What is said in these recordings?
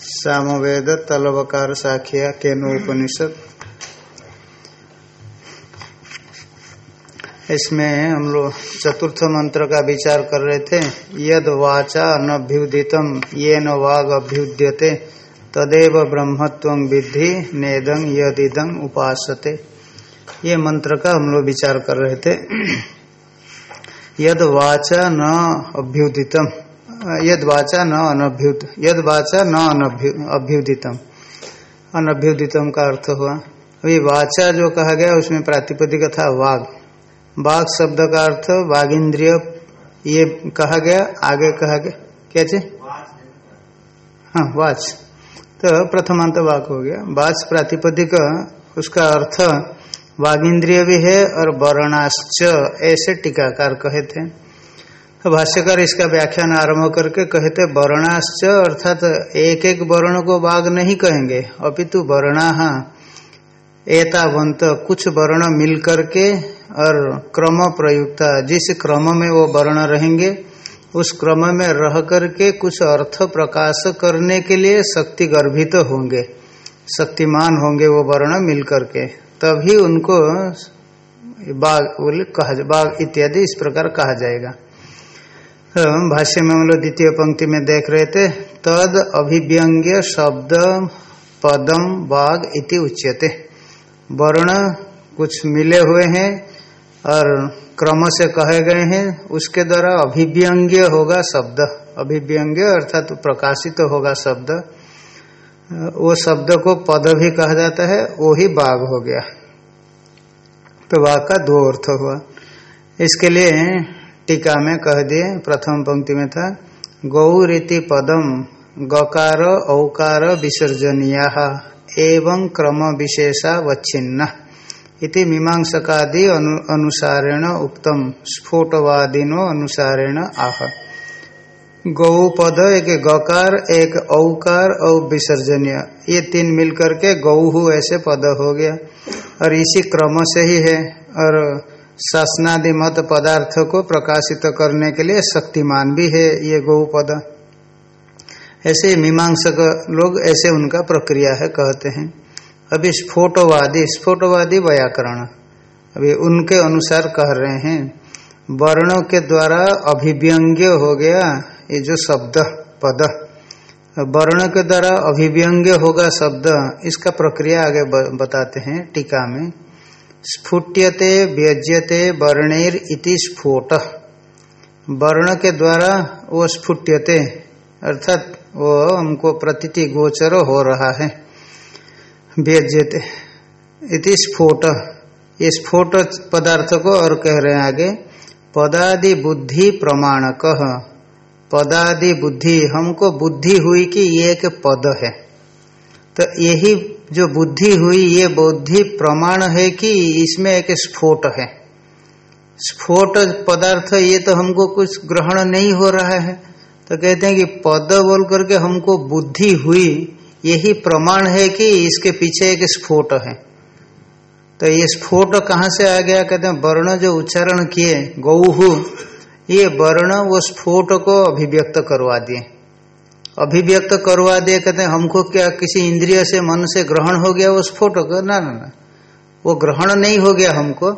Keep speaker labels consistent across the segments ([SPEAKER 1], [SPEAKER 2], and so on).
[SPEAKER 1] सामवेद तलवकार साखिया केनो उपनिषद इसमें हम लोग चतुर्थ मंत्र का विचार कर रहे थे। यद वाचा अनभ्युदितम ये न अभ्युद्यते। तदेव ब्रह्मत्व विद्धि, नेदं यदिदं उपासते। ये मंत्र का हम लोग विचार कर रहे थे। यद वाचा न अभ्युदितम। यद वाचा न अनभ्युत। यद वाचा न अभ्युदितम। अनभ्युदितम का अर्थ हुआ। अभी वाचा जो कहा गया, उसमें प्रातिपदिक था वाग। वाग शब्द का अर्थ वाघ इंद्रिय ये कहा गया, आगे कहा गया। क्या चे हाँ वाच। तो प्रथमांत वाक हो गया। वाच प्रातिपदिक, उसका अर्थ वाग इंद्रिय भी है और वर्णाश्च, ऐसे टीकाकार कहे थे तो भाष्यकार इसका व्याख्यान आरंभ करके कहते, वर्णाश्च अर्थात एक एक वर्ण को बाघ नहीं कहेंगे, अपितु वर्णा एतावंत कुछ वर्ण मिल करके और क्रम प्रयुक्ता, जिस क्रम में वो वर्ण रहेंगे, उस क्रम में रह करके कुछ अर्थ प्रकाश करने के लिए शक्ति गर्भित तो होंगे, शक्तिमान होंगे वो वर्ण मिल करके। तभी उनको बाघ बोले, कहा बाघ इत्यादि इस प्रकार कहा जाएगा। तो भाष्य में हम लोग द्वितीय पंक्ति में देख रहे थे, तद अभिव्यंग्य शब्द पदम बाघ इति उच्यते। वर्ण कुछ मिले हुए हैं और क्रम से कहे गए हैं, उसके द्वारा अभिव्यंग्य होगा शब्द। अभिव्यंग्य अर्थात तो प्रकाशित तो होगा शब्द। वो शब्द को पद भी कहा जाता है वो ही बाघ हो गया। तो बाघ का दो अर्थ हुआ। इसके लिए टीका में कह दिए प्रथम पंक्ति में था गौरीति पदम गकार औकार विसर्जनीय एवं क्रम विशेषावच्छिन्न इति मीमांसकादि अनु, अनुसारेण उक्तम स्फोटवादिनो अनुसारेण आह। गौ पद एक गकार, एक औकार और विसर्जनीय। ये तीन मिलकर के गौ ऐसे पद हो गया। और इसी क्रम से ही है। और शासनादि मत पदार्थ को प्रकाशित करने के लिए शक्तिमान भी है ये गौ पद ऐसे मीमांसक लोग ऐसे उनका प्रक्रिया है कहते हैं। अभी स्फोटवादी स्फोटवादी व्याकरण अभी उनके अनुसार कह रहे हैं। वर्णों के द्वारा अभिव्यंग्य हो गया। ये जो शब्द, पद, वर्ण के द्वारा अभिव्यंग्य होगा शब्द, इसका प्रक्रिया आगे बताते हैं टीका में। स्फुट्यते, व्यज्यते, वर्णेर इति स्फोट। वर्ण के द्वारा वो स्फुट्यते, अर्थात वो हमको प्रतीति गोचर हो रहा है। व्यज्यते इति स्फोट। ये स्फोट पदार्थ को और कह रहे हैं आगे, पदादि बुद्धि प्रमाण कह पदादि बुद्धि, हमको बुद्धि हुई कि ये एक पद है। तो यही जो बुद्धि हुई, ये बुद्धि प्रमाण है कि इसमें एक स्फोट है। स्फोट पदार्थ, ये तो हमको कुछ ग्रहण नहीं हो रहा है। तो कहते हैं कि पद बोल करके हमको बुद्धि हुई, यही प्रमाण है कि इसके पीछे एक स्फोट है। तो ये स्फोट कहाँ से आ गया? कहते हैं वर्ण जो उच्चारण किए, गौहु ये वर्ण वो स्फोट को अभिव्यक्त करवा दिए। अभिव्यक्त करवा दे, कहते हैं, हमको क्या किसी इंद्रिय से, मन से ग्रहण हो गया वो स्फोट ना ना ना। वो ग्रहण नहीं हो गया हमको,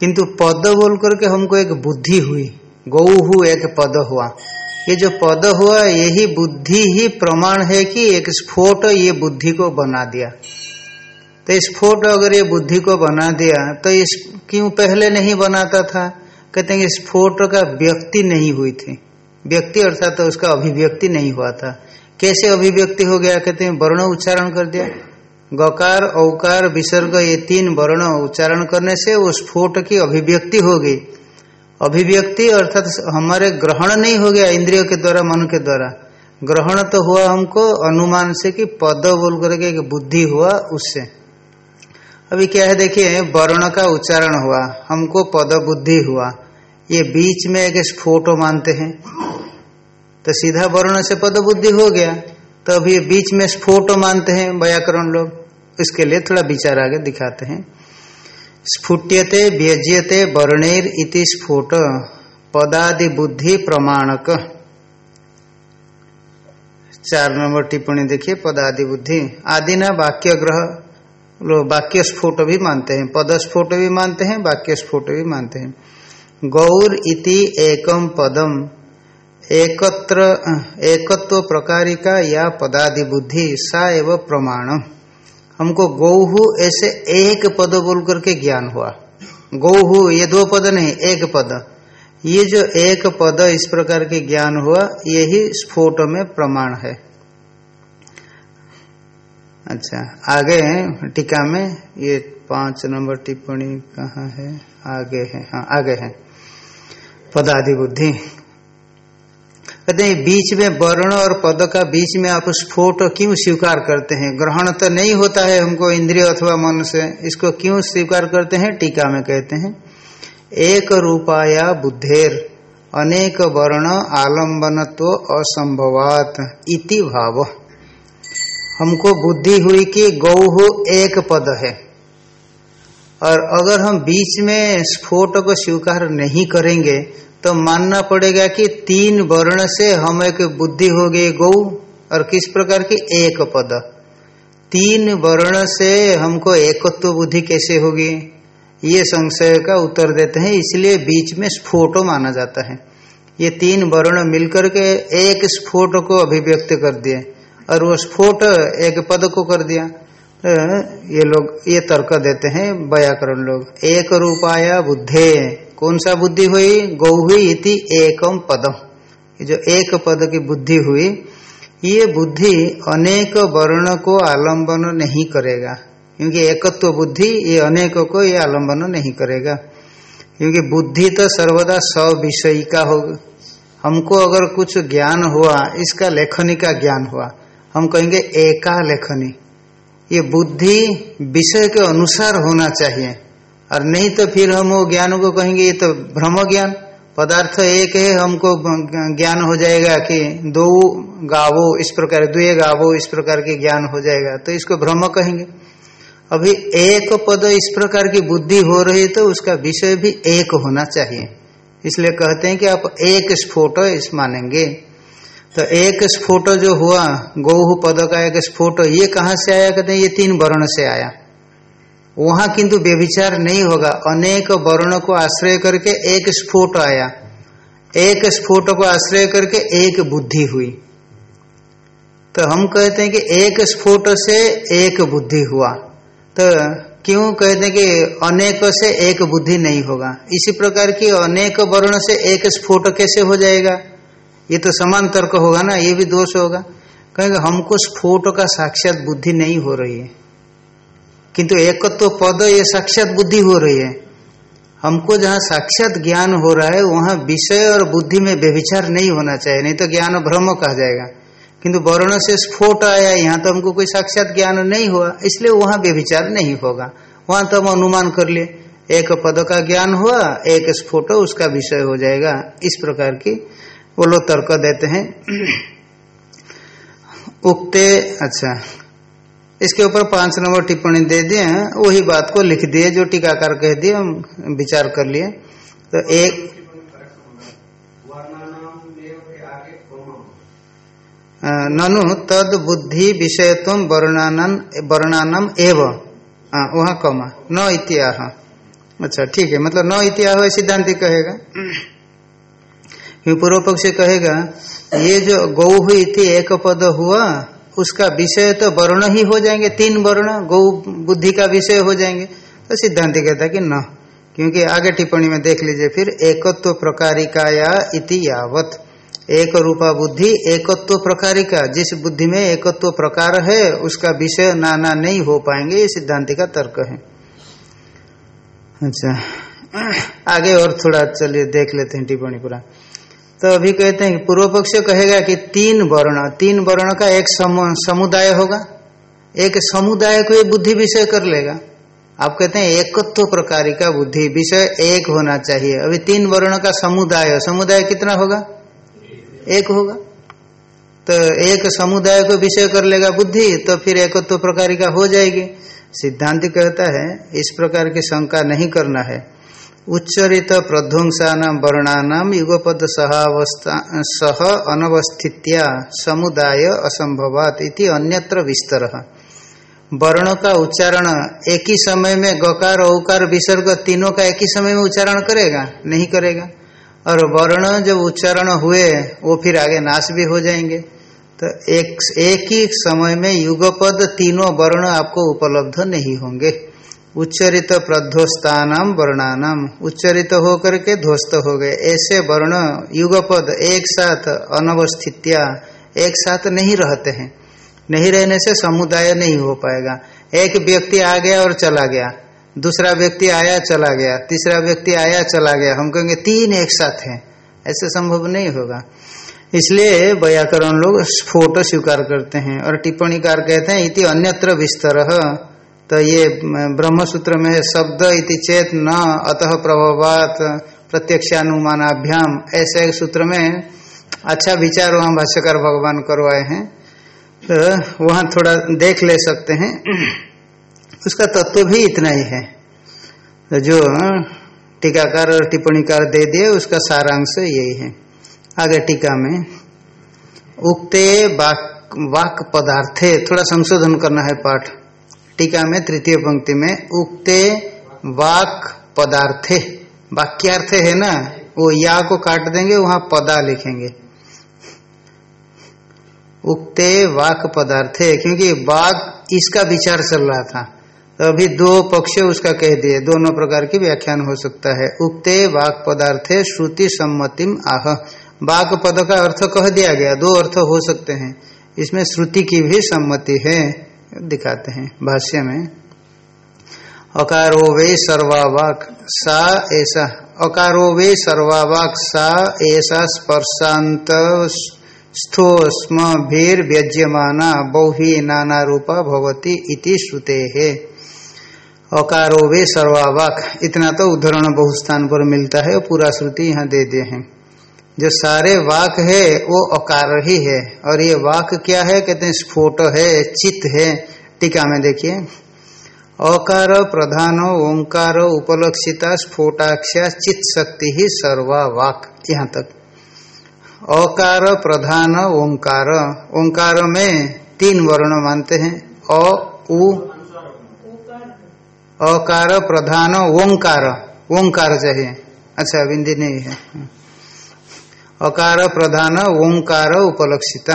[SPEAKER 1] किंतु पद बोल करके हमको एक बुद्धि हुई। गौ हु एक पद हुआ। ये जो पद हुआ, यही बुद्धि ही प्रमाण है कि एक स्फोट ये बुद्धि को बना दिया। तो स्फोट अगर ये बुद्धि को बना दिया तो इस क्यों पहले नहीं बनाता था? कहते हैं स्फोट का व्यक्ति नहीं हुई थी। व्यक्ति अर्थात तो उसका अभिव्यक्ति नहीं हुआ था। कैसे अभिव्यक्ति हो गया? कहते हैं, वर्ण उच्चारण कर दिया। गकार औकार विसर्ग, ये तीन वर्ण उच्चारण करने से वो स्फोट की अभिव्यक्ति हो गई। अभिव्यक्ति अर्थात हमारे ग्रहण नहीं हो गया इंद्रियों के द्वारा, मन के द्वारा। ग्रहण तो हुआ हमको अनुमान से कि पद बोल करके बुद्धि हुआ उससे। अभी क्या है देखिए, वर्ण का उच्चारण हुआ, हमको पद बुद्धि हुआ। ये बीच में एक स्फोट मानते हैं। तो सीधा वर्ण से पद बुद्धि हो गया। तो अभी बीच में स्फोट मानते हैं व्याकरण लोग। इसके लिए थोड़ा विचार आगे दिखाते हैं। स्फुट्यते व्यज्यते वर्णेर इति स्फोट, पदादि बुद्धि प्रमाणक। चार नंबर टिप्पणी देखिए, पदादि बुद्धि। आदि ना वाक्य ग्रह लोग वाक्य स्फोट भी मानते हैं पद स्फोट भी मानते हैं वाक्य स्फोट भी मानते हैं। गौर इति एकम पदम। एकत्र, एकत्व प्रकारिका या पदादि बुद्धि सा एवं प्रमाण हमको गौहु ऐसे एक पद बोल करके ज्ञान हुआ। गौहु, ये दो पद नहीं, एक पद। ये जो एक पद इस प्रकार के ज्ञान हुआ, यही स्फोट में प्रमाण है। अच्छा आगे है, टीका में, ये पाँच नंबर टिप्पणी कहाँ है? आगे है हाँ आगे है। पदादि बुद्धि कहते हैं, बीच में वर्ण और पद का बीच में आप स्फोट क्यों स्वीकार करते हैं? ग्रहण तो नहीं होता है हमको इंद्रिय अथवा मन से, इसको क्यों स्वीकार करते हैं? टीका में कहते हैं, एक रूपाया बुद्धेर, अनेक वर्ण आलम्बनत्व असंभवात, इति भाव। हमको बुद्धि हुई कि गौ एक पद है। और अगर हम बीच में स्फोट को स्वीकार नहीं करेंगे तो मानना पड़ेगा कि तीन वर्ण से हम एक बुद्धि हो गई गौ और किस प्रकार की एक पद। तीन वर्ण से हमको एकत्व बुद्धि कैसे होगी? ये संशय का उत्तर देते हैं, इसलिए बीच में स्फोट माना जाता है। ये तीन वर्ण मिलकर के एक स्फोट को अभिव्यक्त कर दिए। और वो स्फोट एक पद को कर दिया। तो ये लोग, ये तर्क देते हैं व्याकरण लोग। एक रूपाया बुद्धे। कौन सा बुद्धि हुई? गौ हुई इति एकम पदम। जो एक पद की बुद्धि हुई, ये बुद्धि अनेक वर्ण को आलंबन नहीं करेगा। क्योंकि एकत्व बुद्धि, ये अनेकों को ये आलंबन नहीं करेगा। क्योंकि बुद्धि तो सर्वदा सविषयी का होगा। हमको अगर कुछ ज्ञान हुआ, इसका लेखनी का ज्ञान हुआ हम कहेंगे एका लेखनी ये बुद्धि विषय के अनुसार होना चाहिए। और नहीं तो फिर हम वो ज्ञान को कहेंगे, ये तो भ्रम ज्ञान पदार्थ एक है, हमको ज्ञान हो जाएगा कि दो गावो इस प्रकार द्वे गावो इस प्रकार के ज्ञान हो जाएगा तो इसको भ्रम कहेंगे। अभी एक पद इस प्रकार की बुद्धि हो रही तो उसका विषय भी एक होना चाहिए। इसलिए कहते हैं कि आप एक स्फोट इस मानेंगे। तो एक स्फोट जो हुआ, गौह पद का एक स्फोट, ये कहाँ से आया कहते हैं? ये तीन वर्ण से आया। वहाँ किंतु व्यभिचार नहीं होगा। अनेक वर्ण को आश्रय करके एक स्फोट आया। एक स्फोट को आश्रय करके एक बुद्धि हुई। तो हम कहते हैं कि एक स्फोट से एक बुद्धि हुआ। तो क्यों कहते हैं कि अनेक से एक बुद्धि नहीं होगा? इसी प्रकार की अनेक वर्ण से एक स्फोट कैसे हो जाएगा? ये तो समान तर्क होगा ना, ये भी दोष होगा। कहेंगे, हमको स्फोट का साक्षात बुद्धि नहीं हो रही है। किंतु एकत्व तो पद, ये साक्षात बुद्धि हो रही है। हमको जहाँ साक्षात ज्ञान हो रहा है, वहाँ विषय और बुद्धि में व्यभिचार नहीं होना चाहिए, नहीं तो ज्ञान भ्रम कहा जाएगा। किंतु वर्ण से स्फोट आया, यहाँ तो हमको कोई साक्षात ज्ञान नहीं हुआ, इसलिए वहाँ व्यभिचार नहीं होगा। वहाँ तो हम अनुमान कर लिए, एक पद का ज्ञान हुआ, एक स्फोट उसका विषय हो जाएगा। इस प्रकार की वो लोग तर्क देते हैं। उक्ते अच्छा इसके ऊपर पाँच नंबर टिप्पणी दे दिए वही बात को लिख दिए, जो टीकाकार कह दिए, हम विचार कर लिए। तो एक ननु, तद बुद्धि विषयत्व वर्णानन वर्णानम एव। वहाँ कमा। न इतिहा अच्छा ठीक है मतलब न इत्याह सिद्धांति कहेगा। पूर्व पक्ष कहेगा, ये जो गौ हुई थी एक पद हुआ, उसका विषय तो वर्ण ही हो जाएँगे, तीन वर्ण, गौ बुद्धि का विषय हो जाएँगे। तो सिद्धांत कहता है कि न, क्योंकि आगे टिप्पणी में देख लीजिए, फिर एकत्व प्रकारिकाया इति यावत। एक रूपा बुद्धि, एकत्व प्रकारिका, जिस बुद्धि में एकत्व प्रकार है, उसका विषय नाना नहीं हो पाएँगे, ये सिद्धांति का तर्क है। अच्छा आगे और थोड़ा चलिए, देख लेते हैं टिप्पणी पूरा। तो अभी कहते हैं पूर्व पक्ष कहेगा कि तीन वर्ण तीन वर्ण का एक समुदाय होगा। एक समुदाय को ये बुद्धि विषय कर लेगा। आप कहते हैं एकत्व प्रकार का बुद्धि विषय एक होना चाहिए। अभी तीन वर्ण का समुदाय समुदाय कितना होगा? एक होगा। तो एक समुदाय को विषय कर लेगा बुद्धि तो फिर एकत्व प्रकार का हो जाएगी। सिद्धांत कहता है, इस प्रकार की शंका नहीं करना है। उच्चरित प्रध्वंसा वर्णानाम युगपद सहावस्था, सह अनवस्थित्या समुदाय असंभवात इति अन्यत्र विस्तर। वर्ण का उच्चारण एक ही समय में गकार, औकार, विसर्ग तीनों का एक ही समय में उच्चारण करेगा? नहीं करेगा। और वर्ण जब उच्चारण हुए, वो फिर आगे नाश भी हो जाएँगे। तो एक एक ही समय में युगपद तीनों वर्ण आपको उपलब्ध नहीं होंगे। उच्चरित प्रध्वस्तान वर्णानाम उच्चरित होकर के ध्वस्त हो गए। ऐसे वर्ण युगपद एक साथ अनवस्थित्या एक साथ नहीं रहते हैं। नहीं रहने से समुदाय नहीं हो पाएगा। एक व्यक्ति आ गया और चला गया। दूसरा व्यक्ति आया, चला गया। तीसरा व्यक्ति आया, चला गया। हम कहेंगे तीन एक साथ हैं। ऐसे संभव नहीं होगा। इसलिए व्याकरण लोग स्फोट स्वीकार करते हैं और टिप्पणीकार कहते हैं, इति अन्यत्र विस्तर। तो ये ब्रह्म सूत्र में शब्द इति चेत न अतः प्रभावात प्रत्यक्षानुमानाभ्याम। ऐसे एक सूत्र में अच्छा विचार वहाँ भाष्यकार भगवान करवाए हैं। तो वहाँ थोड़ा देख ले सकते हैं। उसका तत्व भी इतना ही है। तो जो टीकाकार और टिप्पणीकार दे दिए, उसका सारांश यही है। आगे टीका में, उक्ते वाक वाक पदार्थे थोड़ा संशोधन करना है पाठ। टीका में, तृतीय पंक्ति में, उक्ते वाक पदार्थे। वाक्यार्थ है ना? वो या को काट देंगे, वहाँ पदा लिखेंगे। उक्ते वाक पदार्थे, क्योंकि वाक इसका विचार चल रहा था। तो अभी दो पक्ष उसका कह दिए, दोनों प्रकार की व्याख्यान हो सकता है। उक्ते वाक पदार्थे श्रुति सम्मतिम आह। वाक पद का अर्थ कह दिया गया, दो अर्थ हो सकते हैं। इसमें श्रुति की भी सम्मति है। दिखाते हैं भाष्य में। अकारो वे सर्वावाक सा ऐसा अकारो वे सर्वावाक सा ऐसा स्पर्शांत स्थोस्म भीर व्यज्यमाना बहुही नाना रूपा भवती इति श्रुते। है अकारो वे सर्वावाक, इतना तो उदाहरण बहु स्थान पर मिलता है पूरा श्रुति यहाँ दे दिए हैं। जो सारे वाक है, वो अकार ही है। और ये वाक क्या है? कहते हैं, स्फोट है, चित्त है। टीका में देखिए। अकार प्रधान, ओंकार उपलक्षिता स्फोटाक्षा चित्त शक्ति ही सर्वा वाक। यहाँ तक। अकार प्रधान, ओंकार। ओंकार में तीन वर्ण मानते हैं। अ, उ। अकार प्रधान, ओंकार। ओंकार चाहिए। अच्छा बिंदी नहीं है। अकार प्रधान, ओंकार उपलक्षिता।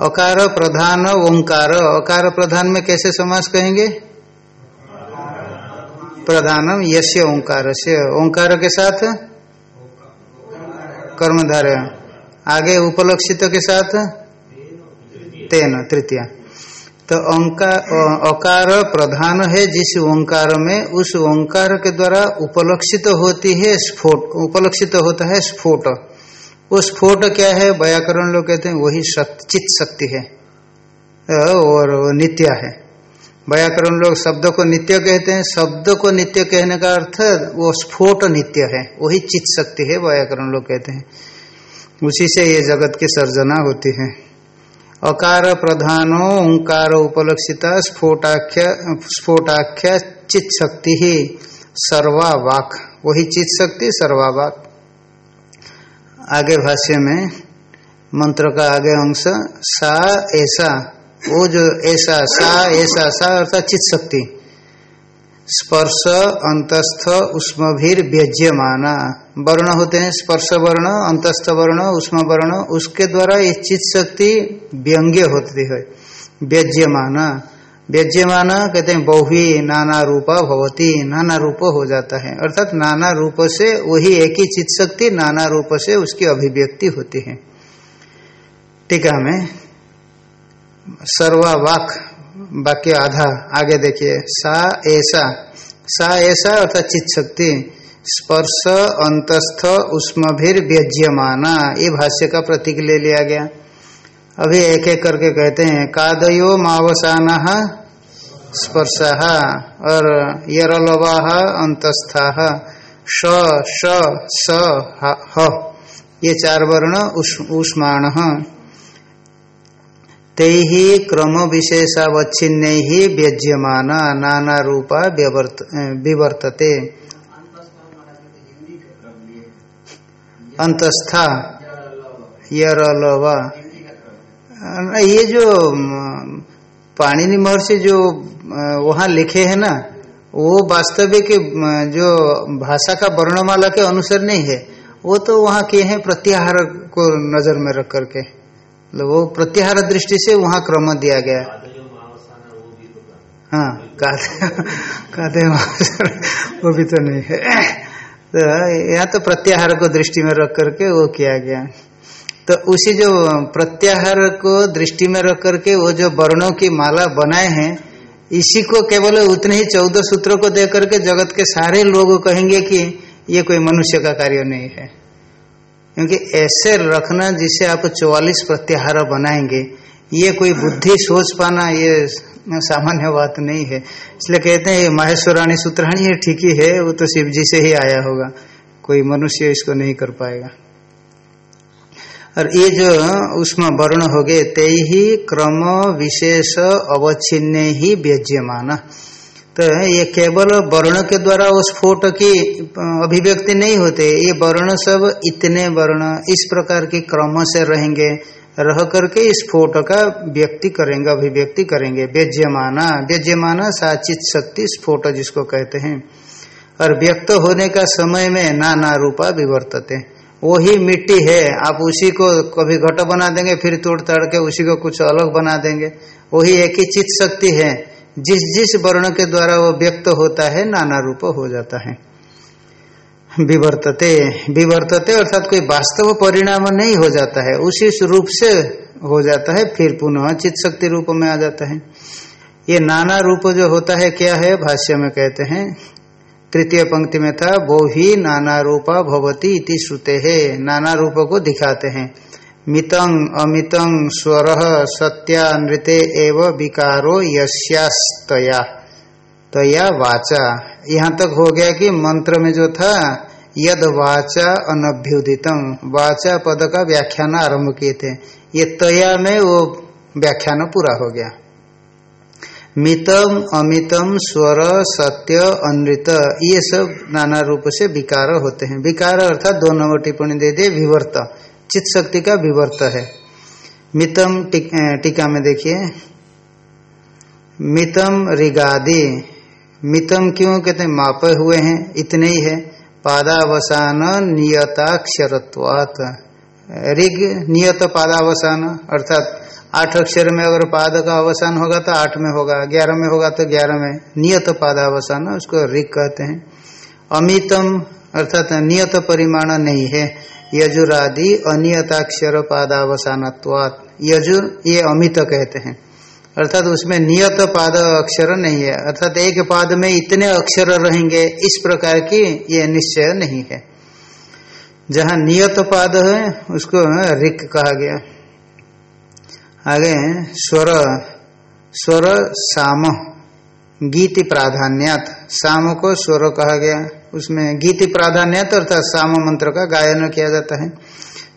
[SPEAKER 1] अकार प्रधान, ओंकार। अकार प्रधान में कैसे समास कहेंगे? प्रधानम यश ओंकार से ओंकार के साथ? कर्मधारय। आगे उपलक्षित के साथ? तेन, तृतीया। तो अकार प्रधान है जिस ओंकार में, उस ओंकार के द्वारा उपलक्षित होती है स्फोट, उपलक्षित होता है स्फोट। वो स्फोट क्या है? व्याकरण लोग कहते हैं वही चित शक्ति है और नित्य है। व्याकरण लोग शब्द को नित्य कहते हैं। शब्द को नित्य कहने का अर्थ वो स्फोट नित्य है, वही चित शक्ति है, व्याकरण लोग कहते हैं। उसी से ये जगत की सर्जना होती है। अकार प्रधानो ओंकार उपलक्षिता, स्फोटाख्या स्फोटाख्या, चित शक्ति ही सर्वा वाक वही चित शक्ति सर्वा वाक आगे भाष्य में मंत्र का आगे अंश, सा, ऐसा। वो जो ऐसा, सा ऐसा, सा अर्थात चित शक्ति। स्पर्श, अंतस्थ, उष्मभीर व्यज्यमाना वर्ण होते हैं स्पर्श वर्ण, अंतस्थ वर्ण, उष्म वर्ण। उसके द्वारा ये चित शक्ति व्यंग्य होती है व्यज्यमाना व्यज्यमाना कहते हैं, बहुवी, नाना रूपा, भवती, नाना रूप हो जाता है। अर्थात नाना रूप से वही एक ही चित शक्ति नाना रूप से उसकी अभिव्यक्ति होती है। टीका में सर्वावाक वाक्य आधा आगे देखिए। सा ऐसा सा ऐसा अर्थात चित शक्ति स्पर्श, अंतस्थ, उष्मभिर व्यज्यमाना ये भाष्य का प्रतीक ले लिया गया। अभी एक एक करके कहते हैं, कादयो मावसान स्पर्श और यरलवा अंतस्था श श, स, ह ये चार वर्ण उष्माण। ते ही क्रम विशेषावच्छिन्न ही व्यज्यमान नाना रूपा विवर्तते। अंतस्था यरलवा। ये जो पाणिनि महर्षि जो वहाँ लिखे हैं ना वो वास्तविक जो भाषा का वर्णमाला के अनुसार नहीं है वो तो वहाँ किए हैं प्रत्याहार को नज़र में रख करके। मतलब वो प्रत्याहार दृष्टि से वहाँ क्रम दिया गया हाँ। कादे वो भी तो नहीं है। तो यहाँ तो प्रत्याहार को दृष्टि में रख करके वो किया गया। तो उसी जो प्रत्याहार को दृष्टि में रख करके वो जो वर्णों की माला बनाए हैं इसी को केवल उतने ही चौदह सूत्रों को देख करके जगत के सारे लोग कहेंगे कि ये कोई मनुष्य का कार्य नहीं है। क्योंकि ऐसे रखना जिसे आप चौवालीस प्रत्याहार बनाएँगे, ये कोई बुद्धि सोच पाना ये सामान्य बात नहीं है। इसलिए कहते हैं माहेश्वराणी सूत्राणी ये ठीक ही है, वो तो शिव जी से ही आया होगा। कोई मनुष्य इसको नहीं कर पाएगा। और ये जो उसमें वर्ण हो गए, ते ही क्रम विशेष अवच्छिन्न ही व्यज्यमान तो ये केवल वर्ण के द्वारा उस स्फोट की अभिव्यक्ति नहीं होते। ये वर्ण सब इतने वर्ण, इस प्रकार के क्रम से रहेंगे, रह करके इस स्फोट का व्यक्ति करेंगे, अभिव्यक्ति करेंगे। व्यज्यमाना व्यज्यमाना साचित शक्ति स्फोट जिसको कहते हैं। और व्यक्त होने का समय में नाना रूपा विवर्तते वही मिट्टी है। आप उसी को कभी घट बना देंगे, फिर तोड़ ताड़ के उसी को कुछ अलग बना देंगे। वही एक ही चित्त शक्ति है। जिस जिस वर्ण के द्वारा वो व्यक्त होता है, नाना रूप हो जाता है। विवर्तते विवर्तते अर्थात कोई वास्तव परिणाम नहीं हो जाता है। उसी रूप से हो जाता है, फिर पुनः चित्त शक्ति रूप में आ जाता है। ये नाना रूप जो होता है, क्या है? भाष्य में कहते हैं तृतीय पंक्ति में था, वो ही नाना रूपा भवती इति श्रुते है। नाना रूप को दिखाते हैं। मितंग, अमितंग, स्वर, सत्या नृत्य एव विकारो यस्यास्तया। तया वाचा। यहाँ तक हो गया कि मंत्र में जो था, यद वाचा अनभ्युदितम वाचा पद का व्याख्यान आरंभ किए थे। ये तया में वो व्याख्यान पूरा हो गया। मितम, अमितम, स्वर, सत्य, अनृत, ये सब नाना रूप से विकार होते हैं। विकार अर्थात दो नंबर टिप्पणी दे दिए, विवर्त। चित शक्ति का विवर्त है। मितम टीका में देखिए। मितम रिगादि। मितम क्यों? कहते हैं, मापे हुए हैं, इतने ही है। पादावसान नियताक्षरत्वात। ऋग नियत पादावसान, अर्थात आठ अक्षर में अगर पाद का अवसान होगा तो आठ में होगा, ग्यारह में होगा तो ग्यारह में। नियत पादावसान उसको ऋग कहते हैं। अमितम, अर्थात नियत परिमाण नहीं है। यजुरादि अनियताक्षर पादावसान यजुर, ये अमित कहते हैं। अर्थात उसमें नियत पाद अक्षर नहीं है। अर्थात एक पाद में इतने अक्षर रहेंगे, इस प्रकार की ये निश्चय नहीं है। जहाँ नियत पाद है, उसको रिक कहा गया। आगे स्वर स्वर साम, गीति प्राधान्यात। साम को स्वर कहा गया। उसमें गीति प्राधान्यात अर्थात साम मंत्र का गायन किया जाता है।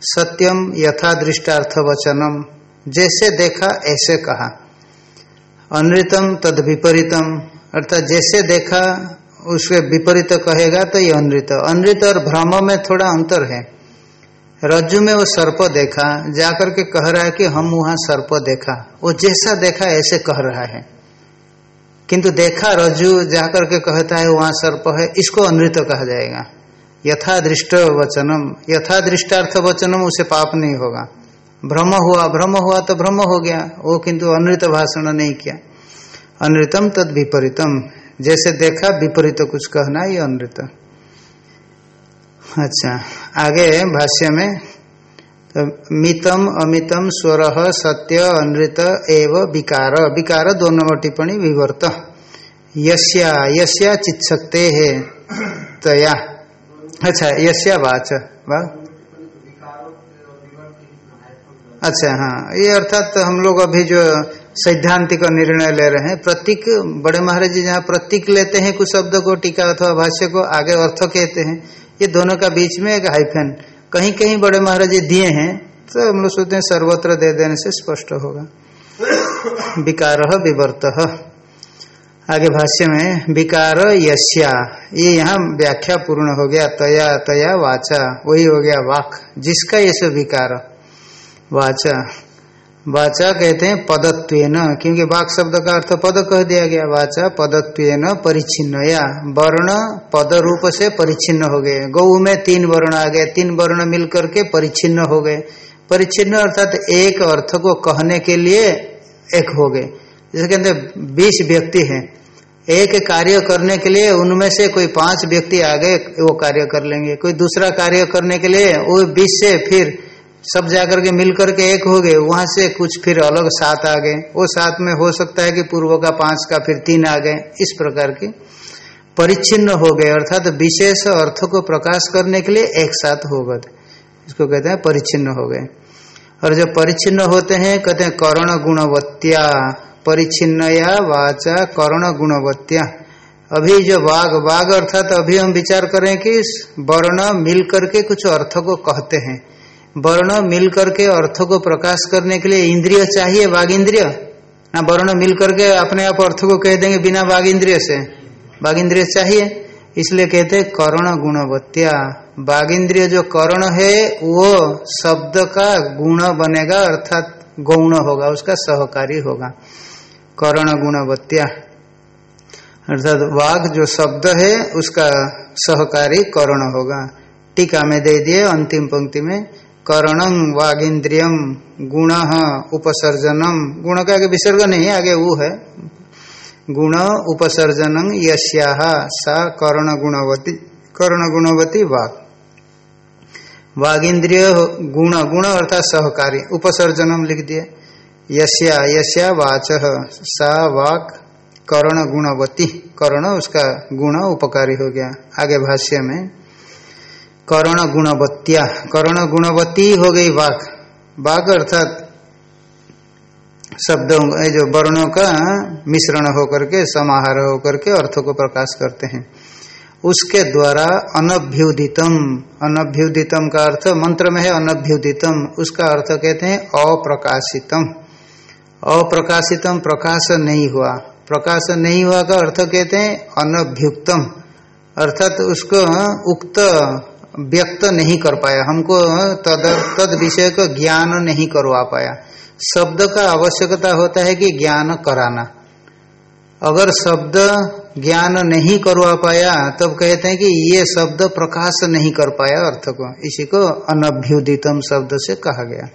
[SPEAKER 1] सत्यम यथा दृष्टार्थ वचनम जैसे देखा ऐसे कहा। अनृतम तद विपरीतम, अर्थात जैसे देखा उसके विपरीत कहेगा तो ये अनृत। अनृत और भ्रम में थोड़ा अंतर है। रज्जु में वो सर्प देखा, जाकर के कह रहा है कि हम वहाँ सर्प देखा। वो जैसा देखा, ऐसे कह रहा है। किंतु देखा रज्जु, जाकर के कहता है, वहाँ सर्प है। इसको अनृत कहा जाएगा। यथा दृष्ट वचनम। यथा दृष्टार्थ वचनम, उसे पाप नहीं होगा। भ्रम हुआ भ्रम हुआ तो भ्रम हो गया। वो किंतु अनृत भाषण नहीं किया। अनृतम तद विपरीतम। जैसे देखा, विपरीत कुछ कहना, ये अनृत। अच्छा आगे भाष्य में तो मितम अमितम स्वर सत्य अनृत एव विकार। विकार दो नंबर टिप्पणी विवर्त। यस्या यस्या चित्सक्ते है तया। अच्छा यस्या वाच, वा? अच्छा हाँ ये अर्थात तो हम लोग अभी जो सैद्धांतिक निर्णय ले रहे हैं, प्रतीक, बड़े महाराज जी जहाँ प्रतीक लेते हैं कुछ शब्द को, टीका अथवा भाष्य को आगे अर्थ कहते हैं। ये दोनों का बीच में एक हाइफेन कहीं कहीं बड़े महाराज जी दिए हैं तो हम लोग सोचते हैं सर्वत्र दे देने से स्पष्ट होगा। विकार विवर्त। आगे भाष्य में, विकार यश्या ये यहाँ व्याख्या पूर्ण हो गया। तया तया, वाचा। वही हो गया वाक, जिसका ये सब विकार। वाचा। वाचा कहते हैं पदत्वेन, क्योंकि वाक शब्द का अर्थ पद कह दिया गया, वाचा पदत्वेन परिचिन्न या वर्ण पद रूप से परिचिन्न हो गए। गौ में तीन वर्ण आ गए, तीन वर्ण मिल करके परिचिन्न हो गए। परिचिन्न अर्थात एक अर्थ को कहने के लिए एक हो गए। जैसे कहते बीस व्यक्ति हैं। एक कार्य करने के लिए उनमें से कोई पाँच व्यक्ति आ गए, वो कार्य कर लेंगे। कोई दूसरा कार्य करने के लिए वो बीस से फिर सब जाकर के मिल करके एक हो गए, वहाँ से कुछ फिर अलग सात आ गए। वो सात में हो सकता है कि पूर्व का पाँच का फिर तीन आ गए, इस प्रकार की परिच्छिन्न हो गए। अर्थात विशेष अर्थ को प्रकाश करने के लिए एक साथ हो गए। इसको कहते हैं परिच्छिन्न हो गए। और जब परिच्छिन्न होते हैं, कहते हैं करण गुणवत्या, परिच्छिन्न या वाचा करण गुणवत्या। अभी जो वाघ वाघ अर्थात अभी हम विचार करें कि वर्ण मिल करके कुछ अर्थ को कहते हैं। वर्ण मिल करके अर्थ को प्रकाश करने के लिए इंद्रिय चाहिए वाघ इंद्रिय ना वर्ण मिल करके अपने आप अर्थ को कह देंगे बिना वाघ इंद्रिय से। वाघ इंद्रिय चाहिए? इसलिए कहते हैं कर्ण गुणवत्या। बाघ इंद्रिय जो कर्ण है, वो शब्द का गुण बनेगा, अर्थात गौण होगा, उसका सहकारी होगा। कर्ण गुणवत्या। अर्थात वाघ जो शब्द है, उसका सहकारी कर्ण होगा। टीका में दे दिए, अंतिम पंक्ति में। करणं वागिंद्रियम गुण उपसर्जनम गुण का आगे विसर्ग नहीं, आगे वो है। गुण उपसर्जन यश्या सा कर्ण गुणवती कर्ण गुणवती वाघ वागिंद्रिय गुण गुण अर्थात सहकारी उपसर्जनम लिख दिए। यश्या यश्या वाच, सा वाक कर्ण गुणवती कर्ण उसका गुण उपकारी हो गया। आगे भाष्य में कर्ण गुणवत्या, करण गुणवती हो गई वाक। वाक अर्थात शब्दों जो वर्णों का मिश्रण होकर के, समाहार होकर के अर्थ को प्रकाश करते हैं। उसके द्वारा अनभ्युदितम अनभ्युदितम का अर्थ मंत्र में है, अनभ्युदितम। उसका अर्थ कहते हैं अप्रकाशितम। अप्रकाशितम प्रकाश नहीं हुआ। प्रकाश नहीं हुआ का अर्थ कहते हैं अनभ्युक्तम। अर्थात उसको उक्त व्यक्त नहीं कर पाया। हमको तद तद विषय को ज्ञान नहीं करवा पाया। शब्द का आवश्यकता होता है कि ज्ञान कराना। अगर शब्द ज्ञान नहीं करवा पाया, तब कहते हैं कि ये शब्द प्रकाश नहीं कर पाया अर्थ को। इसी को अनभ्युदितम शब्द से कहा गया।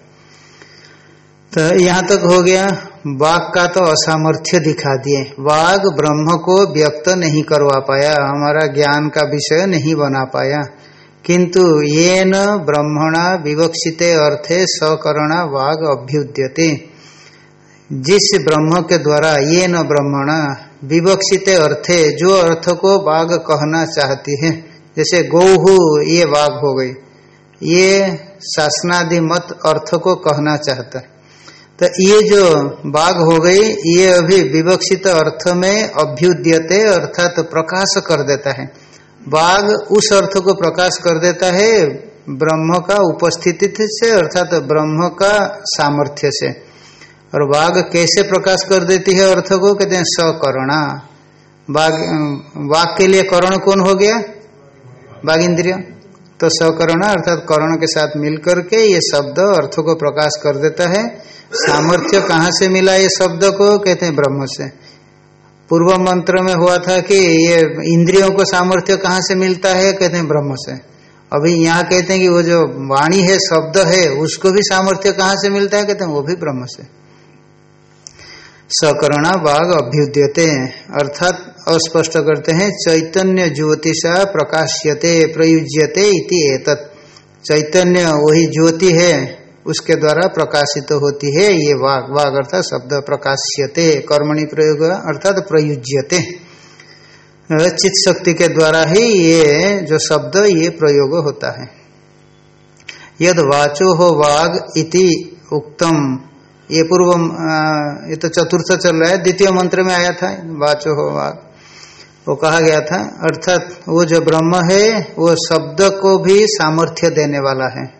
[SPEAKER 1] तो यहाँ तक हो गया वाघ का तो असामर्थ्य दिखा दिए। वाघ ब्रह्म को व्यक्त नहीं करवा पाया, हमारा ज्ञान का विषय नहीं बना पाया। किंतु ये न ब्रह्मणा विवक्षित अर्थे सकरणा वाघ अभ्युद्यते। जिस ब्रह्म के द्वारा ये न ब्रह्मणा विवक्षित अर्थे जो अर्थ को बाघ कहना चाहती है, जैसे गौहु, ये बाघ हो गई, ये शासनादि मत अर्थ को कहना चाहता है। तो ये जो बाघ हो गई, ये अभी विवक्षित अर्थ में अभ्युद्यते, अर्थात तो प्रकाश कर देता है। बाघ उस अर्थ को प्रकाश कर देता है, ब्रह्म का उपस्थिति से, अर्थात तो ब्रह्म का सामर्थ्य से। और बाघ कैसे प्रकाश कर देती है अर्थ को? कहते हैं, सकरणा। बाघ बाघ के लिए करण कौन हो गया? बाघ इंद्रिय तो सकरण, अर्थात करण के साथ मिलकर के ये शब्द अर्थ को प्रकाश कर देता है। सामर्थ्य कहाँ से मिला ये शब्द को? कहते हैं, ब्रह्म से। पूर्व मंत्र में हुआ था कि ये इंद्रियों को सामर्थ्य कहाँ से मिलता है? कहते हैं ब्रह्म से। अभी यहाँ कहते हैं कि वो जो वाणी है, शब्द है, उसको भी सामर्थ्य कहाँ से मिलता है? कहते हैं वो भी ब्रह्म से। सकरणा बाघ अभ्युद्यते। अर्थात अस्पष्ट करते हैं, चैतन्य ज्योतिषा प्रकाश्यते, प्रयुज्यते इति चैतन्य वही ज्योति है उसके द्वारा प्रकाशित तो होती है, ये वाघ वाघ अर्थात शब्द प्रकाश्यते, कर्मणि प्रयोग अर्थात प्रयुज्यते। चित शक्ति के द्वारा ही ये जो शब्द, ये प्रयोग होता है। यद वाचो हो वाघ इति उक्तम। ये पूर्व ये तो चतुर्थ चल रहा है, द्वितीय मंत्र में आया था, वाचो हो वाघ वो कहा गया था, अर्थात वो जो ब्रह्म है, वो शब्द को भी सामर्थ्य देने वाला है।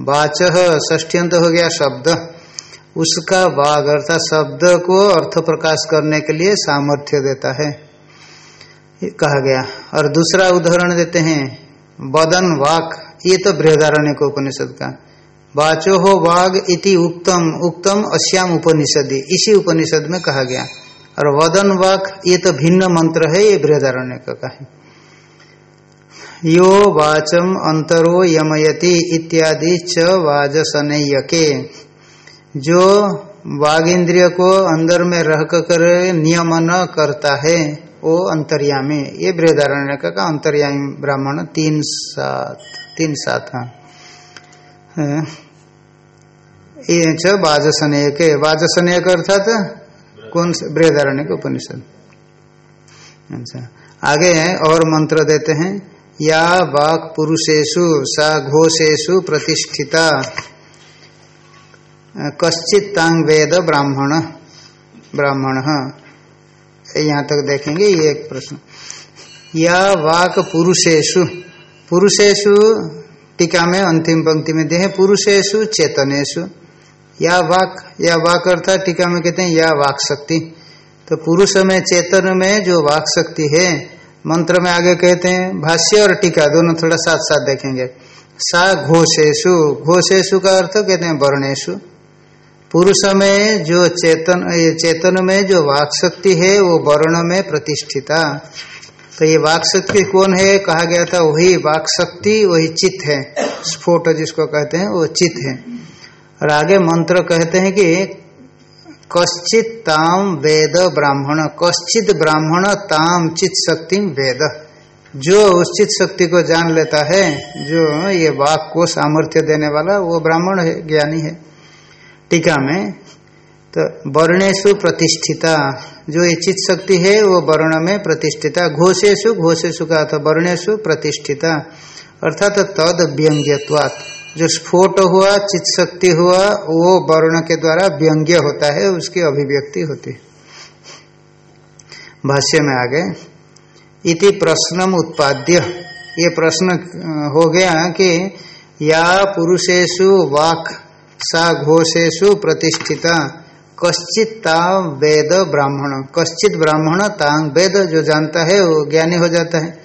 [SPEAKER 1] वाच ष्ठ्यंत हो गया शब्द। उसका वाग अर्थात शब्द को अर्थ प्रकाश करने के लिए सामर्थ्य देता है। कहा गया। और दूसरा उदाहरण देते हैं, बदन वाक। ये तो बृहदारण्य को उपनिषद का। वाचो हो वाग इति उक्तम उक्तम अश्याम उपनिषदि। इसी उपनिषद में कहा गया। और वदन वाक, ये तो भिन्न मंत्र है, ये बृहदारण्य का कहा यो वाचम अंतरो यमयति इत्यादि च वाजसनयके। जो वाग इंद्रिय को अंदर में रह कर नियमन करता है वो अंतर्यामी। ये बृहदारण्य का, का अंतर्यामी ब्राह्मण तीन सात तीन सात हाँ। ये च वाजसनेय के वाजसनेय का अर्थात कौन से? बृहदारण्य के उपनिषद। अच्छा। आगे और मंत्र देते हैं। या वाक पुरुषेशु सा घोषेशु प्रतिष्ठिता। कश्चित तांग वेद ब्राह्मण ब्राह्मण। यहाँ तक देखेंगे ये एक प्रश्न। या वाक पुरुषेशु पुरुषेशु टीका में अंतिम पंक्ति में दे पुरुषेशु चेतनेशु या वाक या वाक अर्थात टीका में कहते हैं या वाक शक्ति। तो पुरुष में, चेतन में जो वाक शक्ति है मंत्र में आगे कहते हैं, भाष्य और टीका दोनों थोड़ा साथ साथ देखेंगे। सा घोषेशु घोषेशु का अर्थ कहते हैं वर्णेशु पुरुष में जो चेतन, ये चेतन में जो वाक शक्ति है, वो वर्ण में प्रतिष्ठिता। तो ये वाक शक्ति कौन है? कहा गया था, वही वाक शक्ति वही चित्त है। स्फोट जिसको कहते हैं, वो चित्त है। और आगे मंत्र कहते हैं कि कश्चित ताम वेद ब्राह्मण, कश्चित ब्राह्मण ताम चित शक्ति वेद। जो उस चित शक्ति को जान लेता है, जो ये वाक को सामर्थ्य देने वाला, वो ब्राह्मण है, ज्ञानी है। टीका में तो वर्णेशु प्रतिष्ठिता, जो ये चित शक्ति है, वो वर्ण में प्रतिष्ठिता। घोषेशु घोषेशु का अर्थ वर्णेशु प्रतिष्ठिता। अर्थात तद व्यंग्यवात जो स्फोट हुआ चित शक्ति हुआ, वो वर्ण के द्वारा व्यंग्य होता है, उसकी अभिव्यक्ति होती भाष्य में आगे, इति प्रश्नम उत्पाद्य। ये प्रश्न हो गया कि या पुरुषेशु वाक सा घोषेशु प्रतिष्ठिता, कश्चित वेद ब्राह्मण, कश्चित ब्राह्मण तांग वेद जो जानता है, वो ज्ञानी हो जाता है।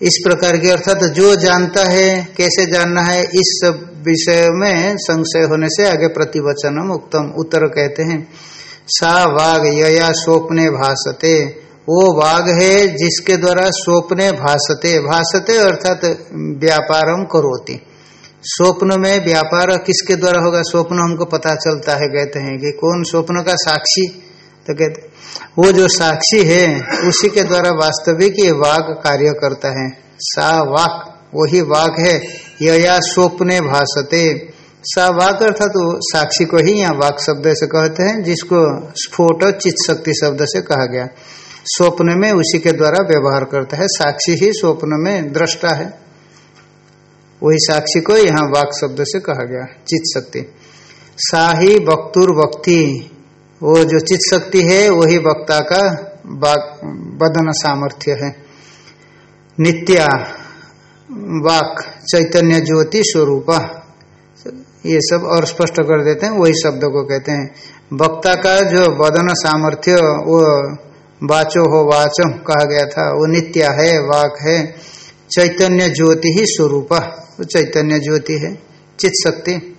[SPEAKER 1] इस प्रकार के अर्थात तो जो जानता है, कैसे जानना है, इस सब विषय में संशय होने से आगे प्रतिवचनम उत्तम उत्तर कहते हैं। सा वाग यया स्वप्ने भाषते वो वाग है जिसके द्वारा स्वप्ने भाषते भाषते अर्थात व्यापारम करोती। स्वप्न में व्यापार किसके द्वारा होगा? स्वप्न हमको पता चलता है, कहते हैं कि कौन स्वप्न का साक्षी? तो कहते, वो जो साक्षी है, उसी के द्वारा वास्तविक ये वाक कार्य करता है। सा वाक, वही वाक है, या स्वप्ने भाषते सा वाक अर्थात तो साक्षी को ही यहाँ वाक शब्द से कहते हैं, जिसको स्फोट चित शक्ति शब्द से कहा गया। स्वप्न में उसी के द्वारा व्यवहार करता है। साक्षी ही स्वप्न में दृष्टा है। वही साक्षी को यहाँ वाक शब्द से कहा गया चित शक्ति। साही वक्तुर वक्ति वो जो चित शक्ति है, वही वक्ता का बदन सामर्थ्य है। नित्या वाक चैतन्य ज्योति स्वरूप। ये सब और स्पष्ट कर देते हैं, वही शब्द को कहते हैं। वक्ता का जो बदन सामर्थ्य, वो वाचो हो वाचम कहा गया था, वो नित्या है, वाक है। चैतन्य ज्योति ही स्वरूप। वो चैतन्य ज्योति है, चित शक्ति।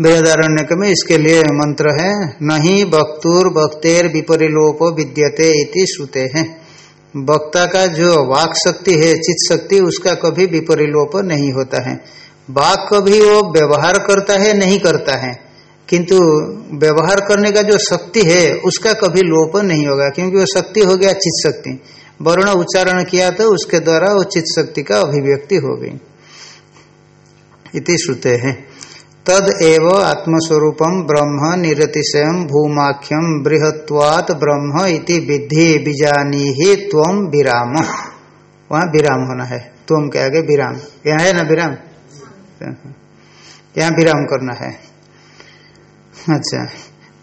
[SPEAKER 1] बृहदारण्य में इसके लिए मंत्र है, नहीं वक्तुर वक्तेर विपरिलोप विद्यते इति श्रुते हैं। वक्ता का जो वाक शक्ति है चित शक्ति, उसका कभी विपरिलोप नहीं होता है। वाक कभी वो व्यवहार करता है, नहीं करता है। किंतु व्यवहार करने का जो शक्ति है, उसका कभी लोप नहीं होगा, क्योंकि वो शक्ति हो गया चित शक्ति। वर्ण उच्चारण किया तो उसके द्वारा वो चित शक्ति का अभिव्यक्ति हो गई। इति श्रुते हैं। तद एव आत्मस्वरूपम ब्रह्म निरतिशय भूमाख्यम बृहत्वात ब्रह्म इति विधि बीजानी ही त्वम विराम। वहाँ विराम होना है। तुम के आगे विराम। यहाँ है ना विराम? यहाँ विराम करना है। अच्छा।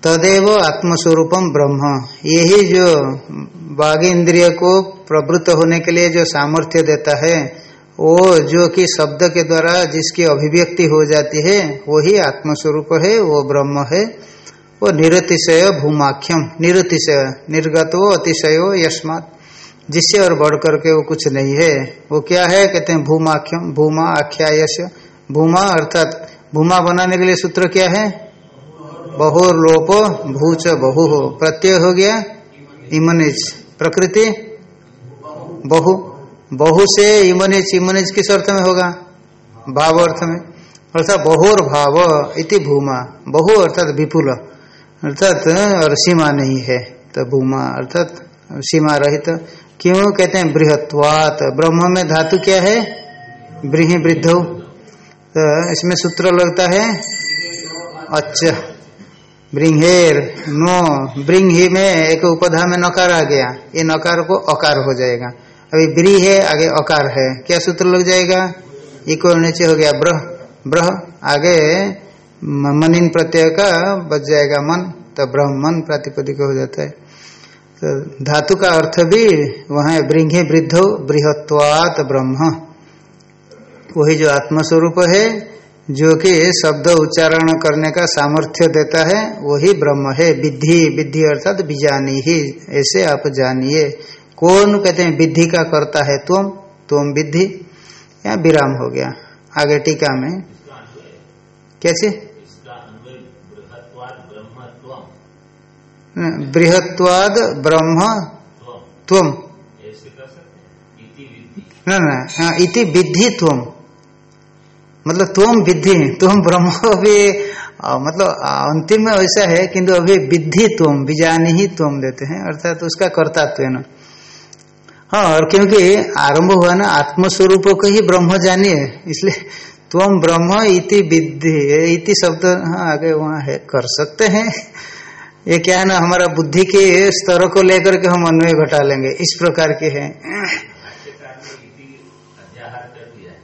[SPEAKER 1] तदेव आत्मस्वरूपम ब्रह्म। यही जो बाघ इंद्रिय को प्रवृत्त होने के लिए जो सामर्थ्य देता है वो जो कि शब्द के द्वारा जिसकी अभिव्यक्ति हो जाती है, वही आत्मस्वरूप है, वो ब्रह्म है। वो निरतिशय भूमाख्यम, निरतिशय, निर्गत वो अतिशय यस्मात। जिससे और बढ़ करके वो कुछ नहीं है। वो क्या है? कहते हैं भूमाख्यम, भूमा आख्यायश। भूमा अर्थात, भूमा बनाने के लिए सूत्र क्या है? बहुर लोप भूच बहु। हो प्रत्यय हो गया? इमनिज प्रकृति? बहु। बहु से इमनिज इमनिज किस अर्थ में होगा? भाव अर्थ में। अर्थात बहुर भाव इति भूमा। बहु अर्थात विपुल। अर्थात, और सीमा नहीं है तो भूमा। अर्थात, सीमा रहित। तो क्यों? कहते हैं बृहत्वात। ब्रह्म में धातु क्या है? ब्रीहि वृद्ध। तो इसमें सूत्र लगता है अच्छा। ब्रिंगेर नो। ब्रिंग ही में एक उपधा में नकार आ गया। ये नकार को अकार हो जाएगा। अभी ब्री है, आगे अकार है। क्या सूत्र लग जाएगा? इको नीचे हो गया ब्रह। ब्रह, आगे मनिन प्रत्यय का बच जाएगा मन तो ब्रह्मन प्रातिपदिक हो जाता है। तो धातु का अर्थ भी वहाँ ब्रिंगे वृद्धो, बृहत्वात ब्रह्म। वही जो आत्मस्वरूप है, जो कि शब्द उच्चारण करने का सामर्थ्य देता है, वही ब्रह्म है। विधि विधि अर्थात बीजानी ही, ऐसे आप जानिए। कौन कहते हैं विधि का करता है तुम तुम विधि या विराम हो गया। आगे टीका में। कैसे? बृहत्वाद ब्रह्म तुम। हाँ इति विधि त्वम मतलब तुम विधि तुम ब्रह्म भी मतलब अंतिम में ऐसा है, किंतु अभी विधि तुम बीजानी ही तुम देते हैं, अर्थात तो उसका कर्तात्व न। हाँ और क्योंकि आरंभ हुआ ना आत्मस्वरूप को ही ब्रह्म जानिए, इसलिए तुम ब्रह्म इति विधि इति शब्द हाँ आगे वहाँ है, कर सकते हैं। ये क्या है ना, हमारा बुद्धि के स्तर को लेकर के हम अन्वय घटा लेंगे, इस प्रकार के है।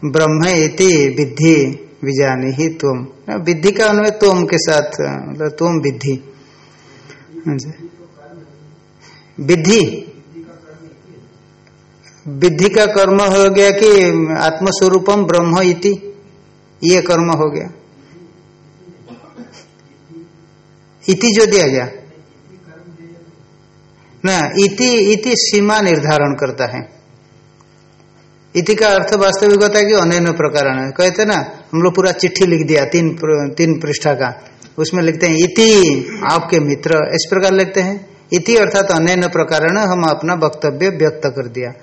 [SPEAKER 1] ब्रह्म इति विधि विजानी ही तुम विधि का अन्वय तुम के साथ मतलब तुम विद्धि। विधि विधि का कर्म हो गया कि आत्मस्वरूपम ब्रह्म इति, ये कर्म हो गया। इति जो दिया गया। ना, इति इति सीमा निर्धारण करता है। इति का अर्थ वास्तविक होता है कि अन्य प्रकार कहते ना, हम लोग पूरा चिट्ठी लिख दिया, तीन तीन पृष्ठा का। उसमें लिखते हैं, इति आपके मित्र, इस प्रकार लिखते हैं। इति अर्थात अन्य प्रकार हम अपना वक्तव्य व्यक्त कर दिया।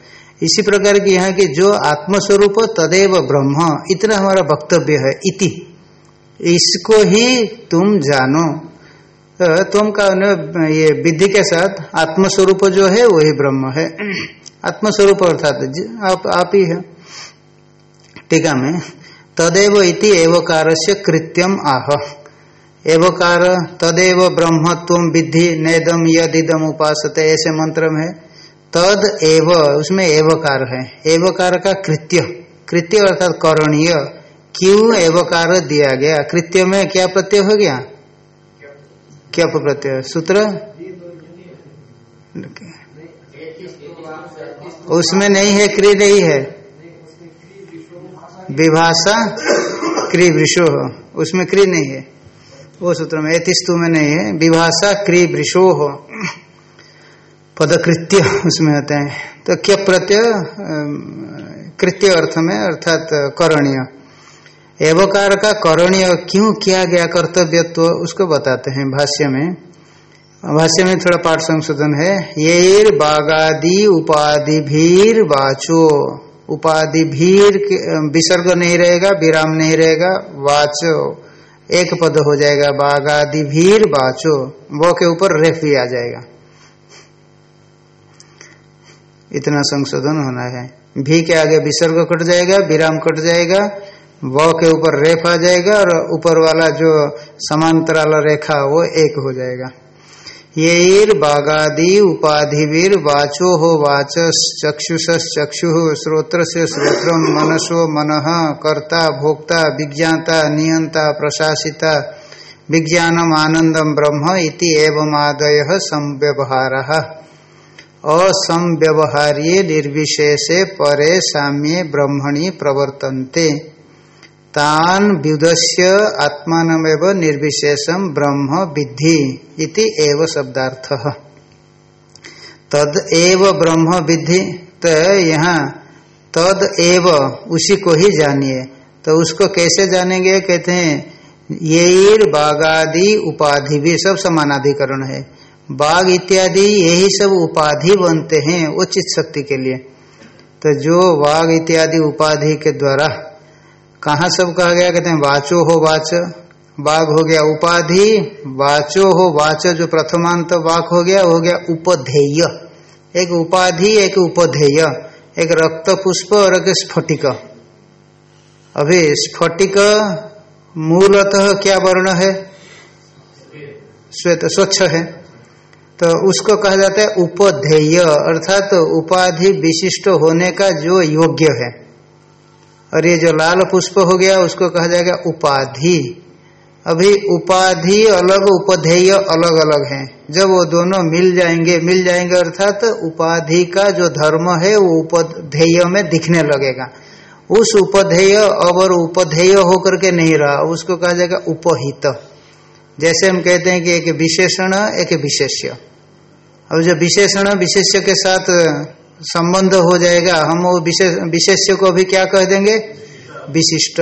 [SPEAKER 1] इसी प्रकार की यहाँ की जो आत्मस्वरूप तदेव ब्रह्म, इतना हमारा वक्तव्य है, इति। इसको ही तुम जानो। तुम का ये विधि के साथ आत्मस्वरूप जो है, वही ब्रह्म है। आत्मस्वरूप अर्थात आप आप ही है। टीका में, तदेव इति एवकार से कृत्यम आह। एवकार, तदेव ब्रह्म तुम विधि नेदम यदिदम उपासते, ऐसे मंत्र में तद एव, उसमें एवकार है। एवकार का कृत्य। कृत्य अर्थात करणीय। क्यों एवकार दिया गया? कृत्य में क्या प्रत्यय हो गया? क्या प्रत्यय? सूत्र? उसमें नहीं है, क्री नहीं है। विभाषा, क्री वृषो। उसमें क्री नहीं है। वो सूत्र में, एतिस्तु में नहीं है। विभाषा, क्री वृषो। हो पदकृत्य उसमें होते है। तो क्या प्रत्यय कृत्य अर्थ में, अर्थात करणीय। एवकार का करणीय क्यों किया गया कर्तव्यत्व तो उसको बताते हैं भाष्य में। भाष्य में थोड़ा पाठ संशोधन है। ये बागादि उपाधि भीर वाचो उपाधि भीर विसर्ग नहीं रहेगा, विराम नहीं रहेगा, वाचो। एक पद हो जाएगा बागादि भीर वाचो। वो के ऊपर रेफ भी आ जाएगा। इतना संशोधन होना है। भी के आगे विसर्ग कट जाएगा, विराम कट जाएगा, व के ऊपर रेफ आ जाएगा और ऊपर वाला जो समांतराल रेखा, वो एक हो जाएगा। ये बागादि उपाधिवीर वाचो हो वाच चक्षुष चक्षु श्रोत्र से श्रोत्र मनसो मन, कर्ता, भोक्ता, विज्ञाता नियंता प्रशासिता, विज्ञानम आनंदम ब्रह्म इति एवं आदय संव्यवहार। असंव्यवहार्य निर्विशेषे परे साम्ये ब्रह्मणि प्रवर्तन्ते। तान व्युदस्य आत्मानमेव निर्विशेषम ब्रह्म विद्धि इति एव शब्दार्थ। तद एव ब्रह्म विद्धि तो यहाँ तद एव उसी को ही जानिए। तो उसको कैसे जानेंगे? कहते हैं ये बागादि उपाधि भी सब समानाधिकरण है। बाघ इत्यादि यही सब उपाधि बनते हैं वो चित शक्ति के लिए। तो जो बाघ इत्यादि उपाधि के द्वारा कहा सब कहा गया? कहते हैं, वाचो हो वाच। बाघ हो गया उपाधि, वाचो हो वाच जो प्रथमांत वाक हो गया हो गया उपधेय। एक उपाधि, एक उपधेय। एक रक्त पुष्प और एक स्फटिक। अभी स्फटिक मूलतः क्या वर्ण है? श्वेत, स्वच्छ है। तो उसको कहा जाता है उपधेय अर्थात तो उपाधि विशिष्ट होने का जो योग्य है। और ये जो लाल पुष्प हो गया, उसको कहा जाएगा उपाधि। अभी उपाधि अलग उपधेय अलग अलग हैं। जब वो दोनों मिल जाएँगे मिल जाएँगे, अर्थात तो उपाधि का जो धर्म है, वो उपधेय में दिखने लगेगा। उस उपधेय और उपधेय होकर के नहीं रहा। उसको कहा जाएगा उपहित। जैसे हम कहते हैं कि एक विशेषण, एक विशेष्य। अब जो विशेषण, विशेष्य के साथ संबंध हो जाएगा, हम वो विशेष्य को भी क्या कह देंगे? विशिष्ट।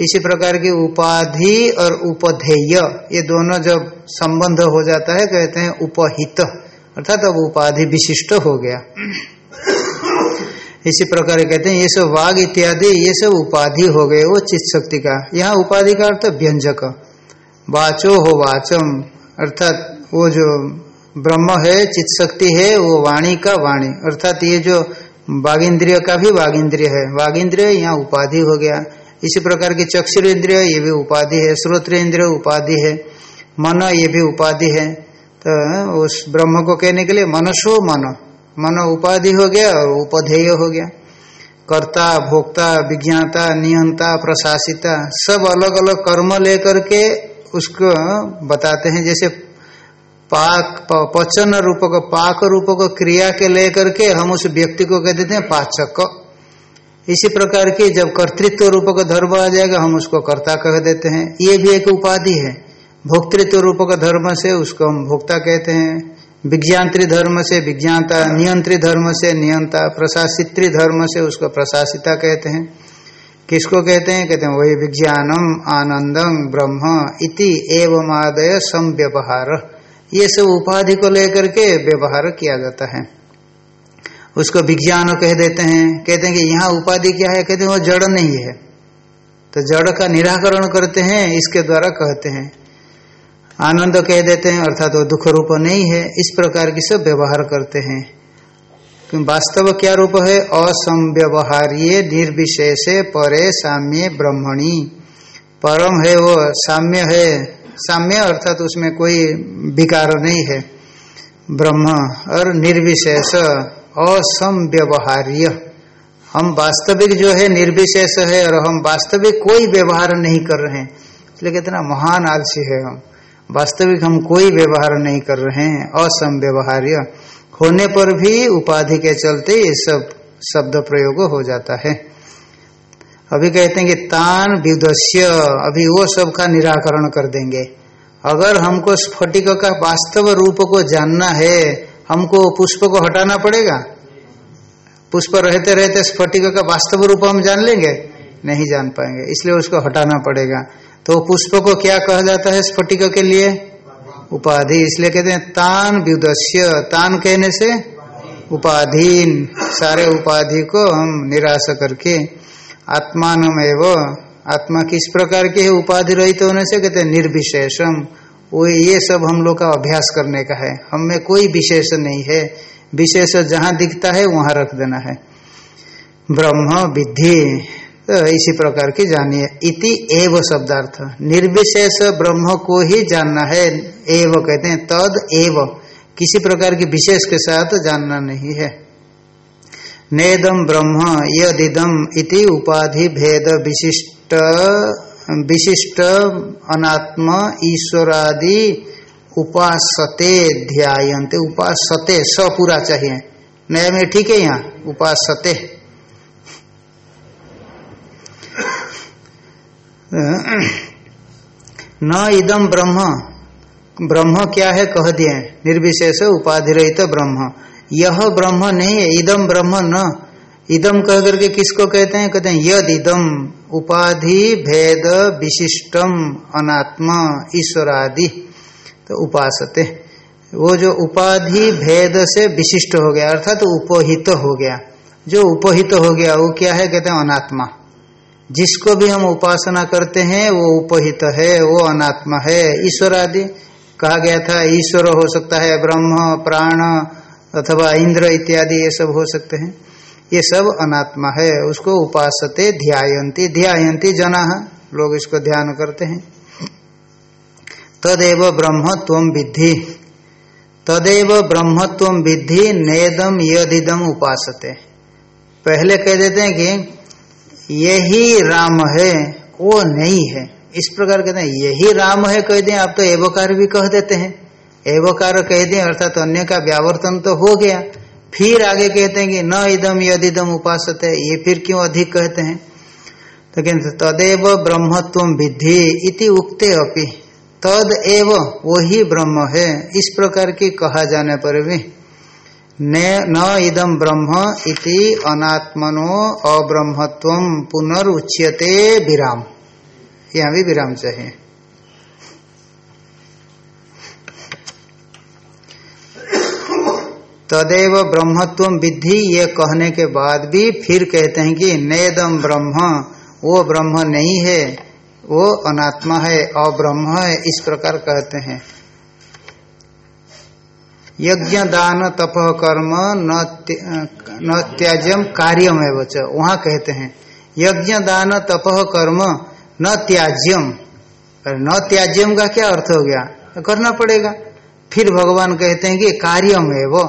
[SPEAKER 1] इसी प्रकार की उपाधि और उपधेय, ये दोनों जब संबंध हो जाता है, कहते हैं उपहित। अर्थात अब उपाधि विशिष्ट हो गया। इसी प्रकार कहते हैं, ये सब वाग इत्यादि, ये सब उपाधि हो गए, वो चित्त शक्ति का। यहाँ उपाधि का अर्थ व्यंजक। वाचो हो वाचम, अर्थात वो जो ब्रह्म है चित शक्ति है, वो वाणी का वाणी। अर्थात ये जो बाघ इंद्रिय का भी बाघ इंद्रिय है। बाघ इंद्रिय यहाँ उपाधि हो गया। इसी प्रकार की चक्षुर इंद्रिय ये भी उपाधि है। श्रोत्र इंद्रिय उपाधि है। मन, ये भी उपाधि है। तो उस ब्रह्म को कहने के लिए मनसो मन। मन उपाधि हो गया और उपधेय हो गया। कर्ता, भोक्ता, विज्ञाता, नियंता, प्रशासिता, सब अलग अलग कर्म लेकर के उसको बताते हैं, जैसे पाक पचन रूप को पाक रूप को क्रिया के लेकर के हम उस व्यक्ति को कह देते हैं पाचक। इसी प्रकार की जब कर्तृत्व रूप का धर्म आ जाएगा, हम उसको कर्ता कह देते हैं। ये भी एक उपाधि है। भोक्तृत्व रूप का धर्म से उसको हम भोक्ता कहते हैं। विज्ञात्री धर्म से विज्ञाता, नियंत्री धर्म से नियंता, प्रशासित्री धर्म से उसको प्रशासिता कहते हैं। किसको कहते हैं? कहते हैं, वही विज्ञानम आनंदम ब्रह्म इति एवं आदय सम व्यवहार ये सब उपाधि को लेकर के व्यवहार किया जाता है। उसको विज्ञान कह देते हैं। कहते हैं कि यहाँ उपाधि क्या है? कहते हैं, वो जड़ नहीं है। तो जड़ का निराकरण करते हैं, इसके द्वारा कहते हैं। आनंद कह देते हैं, अर्थात वो दुख रूप नहीं है। इस प्रकार की सब व्यवहार करते हैं। वास्तव क्या रूप है? असंव्यवहार्य, निर्विशेष, परे, साम्य, ब्रह्मणी। परम है वो, साम्य है। साम्य अर्थात तो उसमें कोई विकार नहीं है। ब्रह्म और निर्विशेष, असंव्यवहार्य। हम वास्तविक जो है, निर्विशेष है और हम वास्तविक कोई व्यवहार नहीं कर रहे हैं। इसलिए कितना महान आलसी है हम। वास्तविक हम कोई व्यवहार नहीं कर रहे हैं। असंव्यवहार्य। होने पर भी उपाधि के चलते ये सब शब्द प्रयोग हो जाता है। अभी कहते हैं कि तान विदस्य अभी वो सब का निराकरण कर देंगे। अगर हमको स्फटिक का वास्तव रूप को जानना है, हमको पुष्प को हटाना पड़ेगा? पुष्प रहते रहते स्फटिक का वास्तव रूप हम जान लेंगे? नहीं जान पाएँगे, इसलिए उसको हटाना पड़ेगा। तो पुष्प को क्या कहा जाता है स्फटिक के लिए? उपाधि, इसलिए कहते हैं तान व्युदस्य तान कहने से उपाधीन। सारे उपाधि को हम निराश करके आत्मान आत्मा किस प्रकार के है उपाधि रहित तो होने से कहते हैं निर्विशेषम। वो ये सब हम लोग का अभ्यास करने का है। हम में कोई विशेष नहीं है। विशेष जहाँ दिखता है, वहाँ रख देना है। ब्रह्म विद्धि। तो इसी प्रकार की जानिए। इति एव शब्दार्थ। निर्विशेष ब्रह्म को ही जानना है। एव कहते हैं तद एव। किसी प्रकार के विशेष के साथ जानना नहीं है। नेदम ब्रह्म यदिदम इति उपाधि भेद विशिष्ट विशिष्ट अनात्म ईश्वरादि उपासते ध्यायन्ते। उपासते स पूरा चाहिए। नया में ठीक है यहाँ? उपासते। न इदम ब्रह्म। ब्रह्म क्या है कह दिए। निर्विशेष उपाधि रहित ब्रह्म। यह ब्रह्म नहीं है इदम ब्रह्म न। इदम कह करके किसको कहते हैं? कहते हैं, यद इदम उपाधि, भेद विशिष्टम अनात्मा, ईश्वरादि। तो उपासते। वो जो उपाधि, भेद से विशिष्ट हो गया, अर्थात तो उपहित हो गया। जो उपहित हो गया, वो क्या है? कहते हैं, अनात्मा। जिसको भी हम उपासना करते हैं, वो उपहित है, वो अनात्मा है। ईश्वर आदि, कहा गया था, ईश्वर हो सकता है, ब्रह्म, प्राण अथवा इंद्र इत्यादि, ये सब हो सकते हैं। ये सब अनात्मा है, उसको उपासते ध्यायंती ध्यायंती जना, लोग इसको ध्यान करते हैं। तदेव ब्रह्म तम विद्धि। तदेव ब्रह्म तम विद्धि नेदम यदिदम उपासते। पहले कह देते हैं कि यही राम है, वो नहीं है। इस प्रकार कहते हैं, यही राम है कह दें, आप तो एवकार भी कह देते हैं। एवकार कह दें, अर्थात अन्य का व्यावर्तन तो हो गया। फिर आगे कहते हैं कि न इदम यदिदम उपास ये फिर क्यों अधिक कहते हैं? तो कहते तदेव ब्रह्मत्व विधि इति उक्ते अपि। तद एव वही ब्रह्म है, इस प्रकार की कहा जाने पर भी। न इदम ब्रह्म इति अनात्मनो अब्रह्मत्व पुनरुच्यते विराम। यहाँ भी विराम चाहिए। तदेव ब्रह्मत्व विधि ये कहने के बाद भी फिर कहते हैं कि नेदम ब्रह्म, वो ब्रह्म नहीं है, वो अनात्मा है, अब्रह्म है, इस प्रकार कहते हैं। यज्ञ, दान, तप, कर्म, न त्याज्यम कार्यम है बच वहाँ कहते हैं, यज्ञ, दान, तप, कर्म, न त्याज्यम। न त्याज्यम का क्या अर्थ हो गया? तो करना पड़ेगा। फिर भगवान कहते हैं कि कार्यम है वो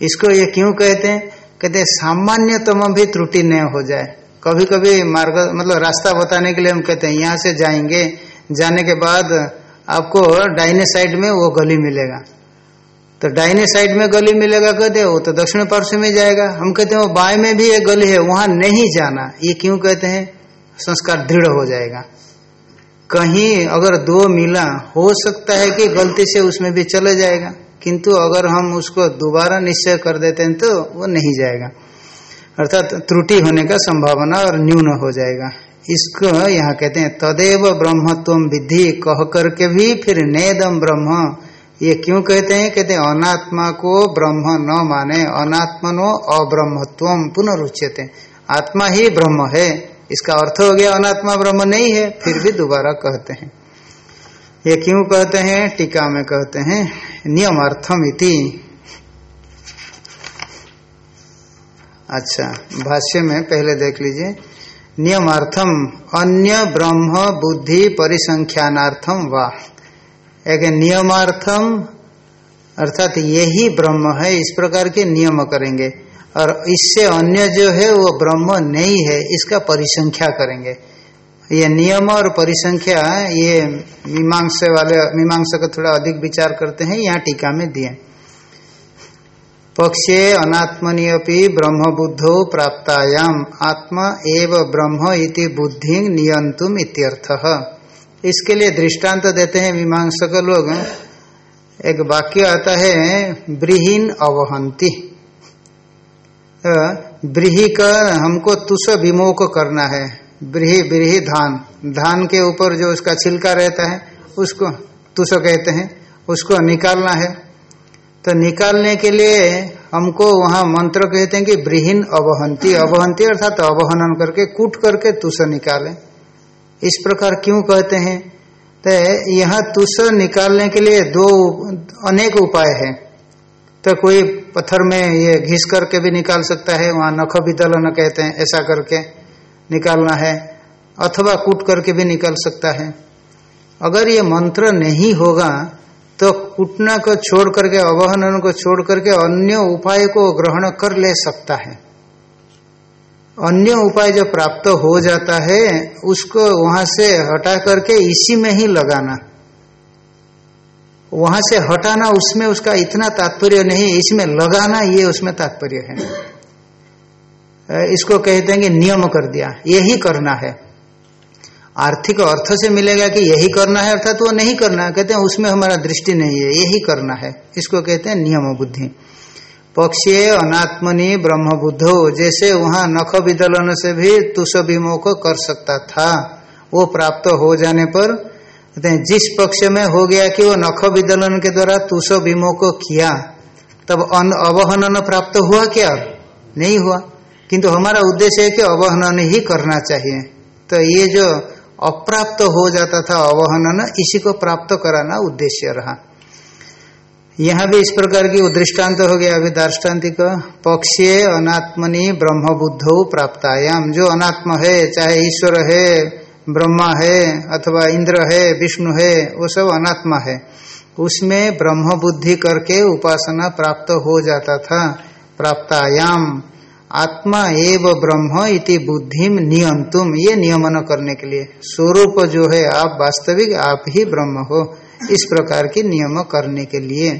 [SPEAKER 1] इसको ये क्यों कहते हैं? कहते हैं, सामान्यतम भी त्रुटि न हो जाए। कभी कभी मार्ग मतलब रास्ता बताने के लिए हम कहते हैं, यहाँ से जाएँगे, जाने के बाद आपको डाइने साइड में वो गली मिलेगा। तो डाइने साइड में गली मिलेगा, कहते वो तो दक्षिण पार्श्व में जाएगा। हम कहते हैं, वो बाएँ में भी एक गली है, वहाँ नहीं जाना। ये क्यों कहते हैं? संस्कार दृढ़ हो जाएगा। कहीं अगर दो मिला, हो सकता है कि गलती से उसमें भी चले जाएगा, किंतु अगर हम उसको दोबारा निश्चय कर देते हैं तो वो नहीं जाएगा। अर्थात त्रुटि होने का संभावना और न्यून हो जाएगा। इसको यहाँ कहते हैं, तदेव ब्रह्मत्व विधि कह करके भी फिर नेदम ब्रह्म ये क्यों कहते हैं? कहते हैं, अनात्मा को ब्रह्म न माने, अनात्मनो अब्रह्मत्व पुनरुच्यते। आत्मा ही ब्रह्म है। इसका अर्थ हो गया, अनात्मा ब्रह्म नहीं है, फिर भी दोबारा कहते हैं। ये क्यों कहते हैं? टीका में कहते हैं, नियमार्थम इति। अच्छा भाष्य में पहले देख लीजिए। नियमार्थम, अन्य ब्रह्म बुद्धि परिसंख्यानार्थम वा। एक नियमार्थम, अर्थात यही ब्रह्म है, इस प्रकार के नियम करेंगे। और इससे अन्य जो है, वो ब्रह्म नहीं है, इसका परिसंख्या करेंगे। ये नियम और परिसंख्या, ये मीमांस वाले, मीमांस का थोड़ा अधिक विचार करते हैं, यहाँ टीका में दिए। पक्षे अनात्मनि ब्रह्म बुद्धो प्राप्तायाम, आत्मा एव ब्रह्म इति बुद्धि नियंतुम इत्यर्थ। इसके लिए दृष्टांत तो देते हैं मीमांसक लोग एक वाक्य आता है, ब्रीहीन अवहंती। ब्रीही का हमको तुष विमोक करना है। ब्रीही ब्रीही धान। धान के ऊपर जो उसका छिलका रहता है, उसको तुष कहते हैं, उसको निकालना है। तो निकालने के लिए हमको वहाँ मंत्र कहते हैं कि ब्रीहीन अवहंती। अवहंती अर्थात तो अवहनन करके, कूट करके तुष निकाले। इस प्रकार क्यों कहते हैं? तो यहाँ तुष निकालने के लिए दो अनेक उपाय है। तो कोई पत्थर में ये घिस करके भी निकाल सकता है, वहाँ नख विदलन कहते हैं, ऐसा करके निकालना है, अथवा कूट करके भी निकाल सकता है। अगर ये मंत्र नहीं होगा तो कुटना को छोड़ करके, अवहनन को छोड़ करके अन्य उपाय को ग्रहण कर ले सकता है। अन्य उपाय जो प्राप्त हो जाता है, उसको वहाँ से हटा करके इसी में ही लगाना। वहाँ से हटाना, उसमें उसका इतना तात्पर्य नहीं, इसमें लगाना, ये उसमें तात्पर्य है। इसको कहते हैं कि नियम कर दिया, यही करना है। आर्थिक अर्थ से मिलेगा कि यही करना है, अर्थात वो नहीं करना कहते हैं, उसमें हमारा दृष्टि नहीं है, यही करना है। इसको कहते हैं नियम बुद्धि। पक्षी अनात्मनि ब्रह्म बुद्धो जैसे वहाँ नख विदलन से भी तुष विमोक कर सकता था। वो प्राप्त हो जाने पर, कहते हैं, जिस पक्ष में हो गया कि वो नख विदलन के द्वारा तुष विमोक किया, तब अवहनन प्राप्त हुआ क्या? नहीं हुआ। किंतु हमारा उद्देश्य है कि अवहनन ही करना चाहिए। तो ये जो अप्राप्त हो जाता था अवहनन, इसी को प्राप्त कराना उद्देश्य रहा। यहाँ भी इस प्रकार की उदृष्टांत हो गया, अभी दार्ष्टान्तिक। पक्षी अनात्मनि ब्रह्म बुद्ध प्राप्तायाम। जो अनात्म है, चाहे ईश्वर है, ब्रह्मा है, अथवा इंद्र है, विष्णु है, वो सब अनात्मा है। उसमें ब्रह्म बुद्धि करके उपासना प्राप्त हो जाता था, प्राप्तायाम। आत्मा एव ब्रह्म इति बुद्धि नियंतुम ये नियमन करने के लिए। स्वरूप जो है, आप वास्तविक आप ही ब्रह्म हो। इस प्रकार की नियम करने के लिए।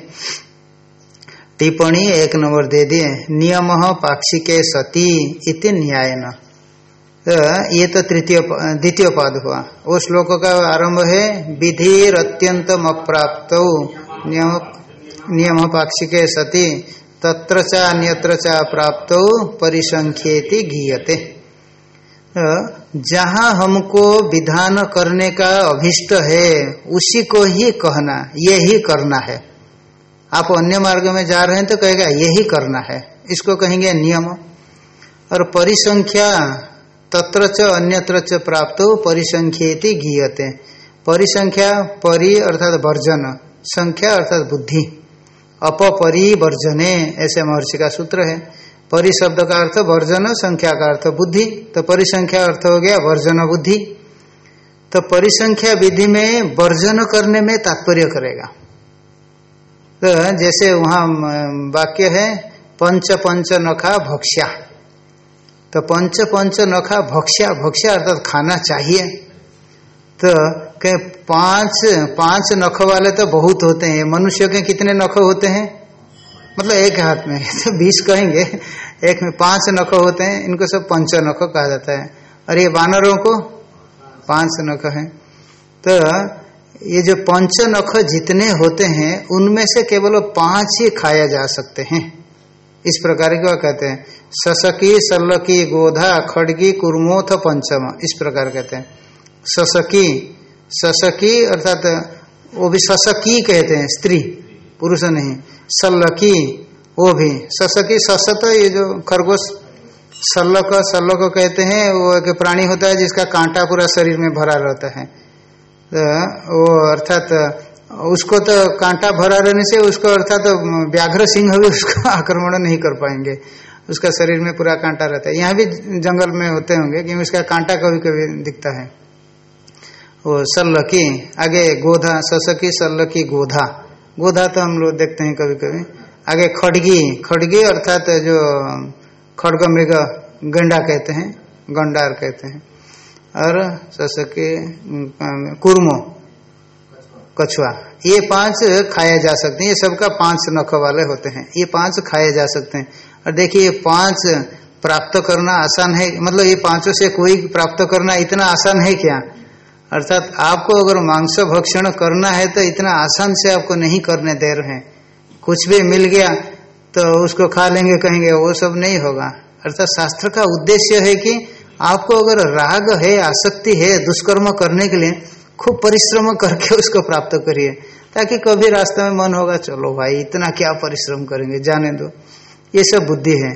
[SPEAKER 1] टिप्पणी एक नंबर दे दिए नियम पाक्षिके सती इति न्याय न तो ये तो तृतीय द्वितीय पाद हुआ। वो श्लोक का आरंभ है विधि अत्यंतम अप्राप्त नियम नियम पाक्षिके सती, तत्र चा अन्यत्र चा प्राप्त, परिसंख्येति गीयते। जहाँ हमको विधान करने का अभिष्ट है, उसी को ही कहना ये ही करना है। आप अन्य मार्ग में जा रहे हैं तो कहेगा, यही करना है। इसको कहेंगे नियम। और परिसंख्या तत्र च अन्यत्र च प्राप्त परिसंख्येति गीयते। परिसंख्या परि अर्थात वर्जन, संख्या अर्थात बुद्धि। अपरिवर्जने ऐसे महर्षि का सूत्र है। परिशब्द का अर्थ वर्जन, संख्या का अर्थ बुद्धि। तो परिसंख्या अर्थ हो गया वर्जन बुद्धि। तो परिसंख्या विधि में वर्जन करने में तात्पर्य करेगा। तो जैसे वहाँ वाक्य है, पंच पंच नखा भक्ष्या। तो पंच पंच नखा भक्ष्या भक्ष्या अर्थात खाना चाहिए। तो कहे, पाँच पाँच नख वाले तो बहुत होते हैं। मनुष्य के कितने नख होते हैं? मतलब एक हाथ में तो बीस कहेंगे। एक में पाँच नख होते हैं, इनको सब पंच नख कहा जाता है। और ये बानरों को पाँच नख है। तो ये जो पंच नख जितने होते हैं, उनमें से केवल पाँच ही खाया जा सकते हैं। इस प्रकार की कहते हैं? ससकी, सल्लकी, गोधा, खड़गी, कुरमोथ, पंचम। इस प्रकार कहते हैं। ससकी ससकी अर्थात वो भी ससकी कहते हैं, स्त्री। पुरुष नहीं। सल्लकी, वो भी। ससकी, ससत, ये जो खरगोश सल्लक सल्लक कहते हैं, वो एक प्राणी होता है जिसका कांटा पूरा शरीर में भरा रहता है। तो वो अर्थात, उसको तो कांटा भरा रहने से उसको अर्थात तो व्याघ्र सिंह भी उसको आक्रमण नहीं कर पाएँगे। उसका शरीर में पूरा कांटा रहता है। यहाँ भी जंगल में होते होंगे क्योंकि उसका कांटा कभी कभी दिखता है। वो सल्लकी, आगे गोधा, ससकी, सल्लकी गोधा। गोधा तो हम लोग देखते हैं कभी कभी। आगे खड़गी खड़गी अर्थात जो खड़ग मृग गंडा कहते हैं, गंडार कहते हैं। और ससके कुर्मो, कछुआ, ये पाँच खाए जा सकते हैं। ये सबका पाँच नख वाले होते हैं। ये पाँच खाए जा सकते हैं। और देखिए, ये पाँच प्राप्त करना आसान है। मतलब ये पाँचों से कोई प्राप्त करना इतना आसान है क्या? अर्थात आपको अगर मांस भक्षण करना है तो इतना आसान से आपको नहीं करने दे रहे हैं। कुछ भी मिल गया तो उसको खा लेंगे, कहेंगे, वो सब नहीं होगा। अर्थात शास्त्र का उद्देश्य है कि आपको अगर राग है, आसक्ति है, दुष्कर्म करने के लिए खूब परिश्रम करके उसको प्राप्त करिए। ताकि कभी रास्ते में मन होगा, चलो भाई, इतना क्या परिश्रम करेंगे, जाने दो। ये सब बुद्धि है।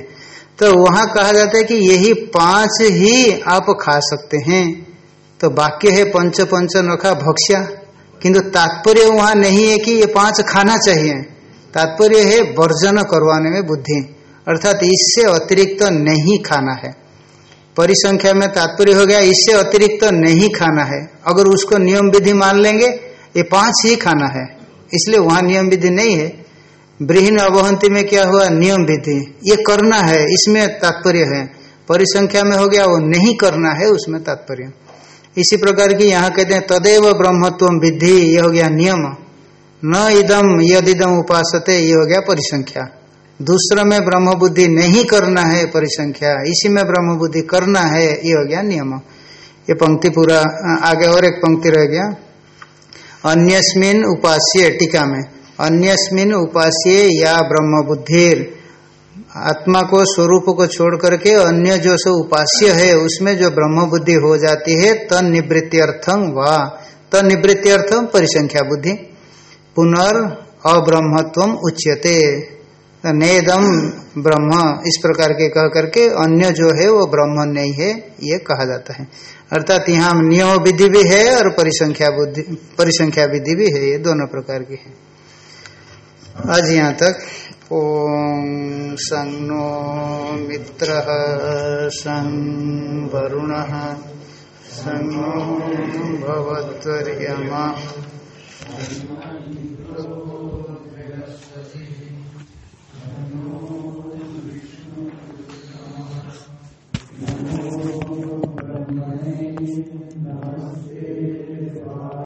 [SPEAKER 1] तो वहाँ कहा जाता है कि यही पाँच ही आप खा सकते हैं। तो वाक्य है पंच पंच नखा भक्ष्या। किंतु तात्पर्य वहाँ नहीं है कि ये पाँच खाना चाहिए। तात्पर्य है वर्जन करवाने में बुद्धि। अर्थात इससे अतिरिक्त तो नहीं खाना है। परिसंख्या में तात्पर्य हो गया, इससे अतिरिक्त तो नहीं खाना है। अगर उसको नियम विधि मान लेंगे, ये पाँच ही खाना है। इसलिए वहाँ नियम विधि नहीं है। ब्रहीन अवहंती में क्या हुआ? नियम विधि। ये करना है, इसमें तात्पर्य है। परिसंख्या में हो गया, वो नहीं करना है, उसमें तात्पर्य। इसी प्रकार की यहाँ कहते हैं, तदेव ब्रह्मत्व विधि ये हो गया नियम। न इदम यदिदम उपासते, ये हो गया परिसंख्या। दूसरा में ब्रह्म बुद्धि नहीं करना है परिसंख्या, इसी में ब्रह्म बुद्धि करना है, ये हो गया नियम। ये पंक्ति पूरा, आगे और एक पंक्ति रह गया। अन्यस्मिन उपास्य, टीका में। अन्यस्मिन उपास्य या ब्रह्म बुद्धिर आत्मा को स्वरूप को छोड़ करके अन्य जो सो उपास्य है, उसमें जो ब्रह्म बुद्धि हो जाती है तन निवृत्त्यर्थम व तन निवृत्त्यर्थम परिसंख्या बुद्धि पुनर् अब्रह्मत्व उच्यते। नेदम ब्रह्म, इस प्रकार के कह करके अन्य जो है, वो ब्रह्म नहीं है, ये कहा जाता है। अर्थात यहाँ नियम विधि भी है और परिसंख्या बुद्धि परिसंख्या विधि भी है, ये दोनों प्रकार की है। आज यहाँ तक ॐ सं नो मित्रः सं वरुणः। सं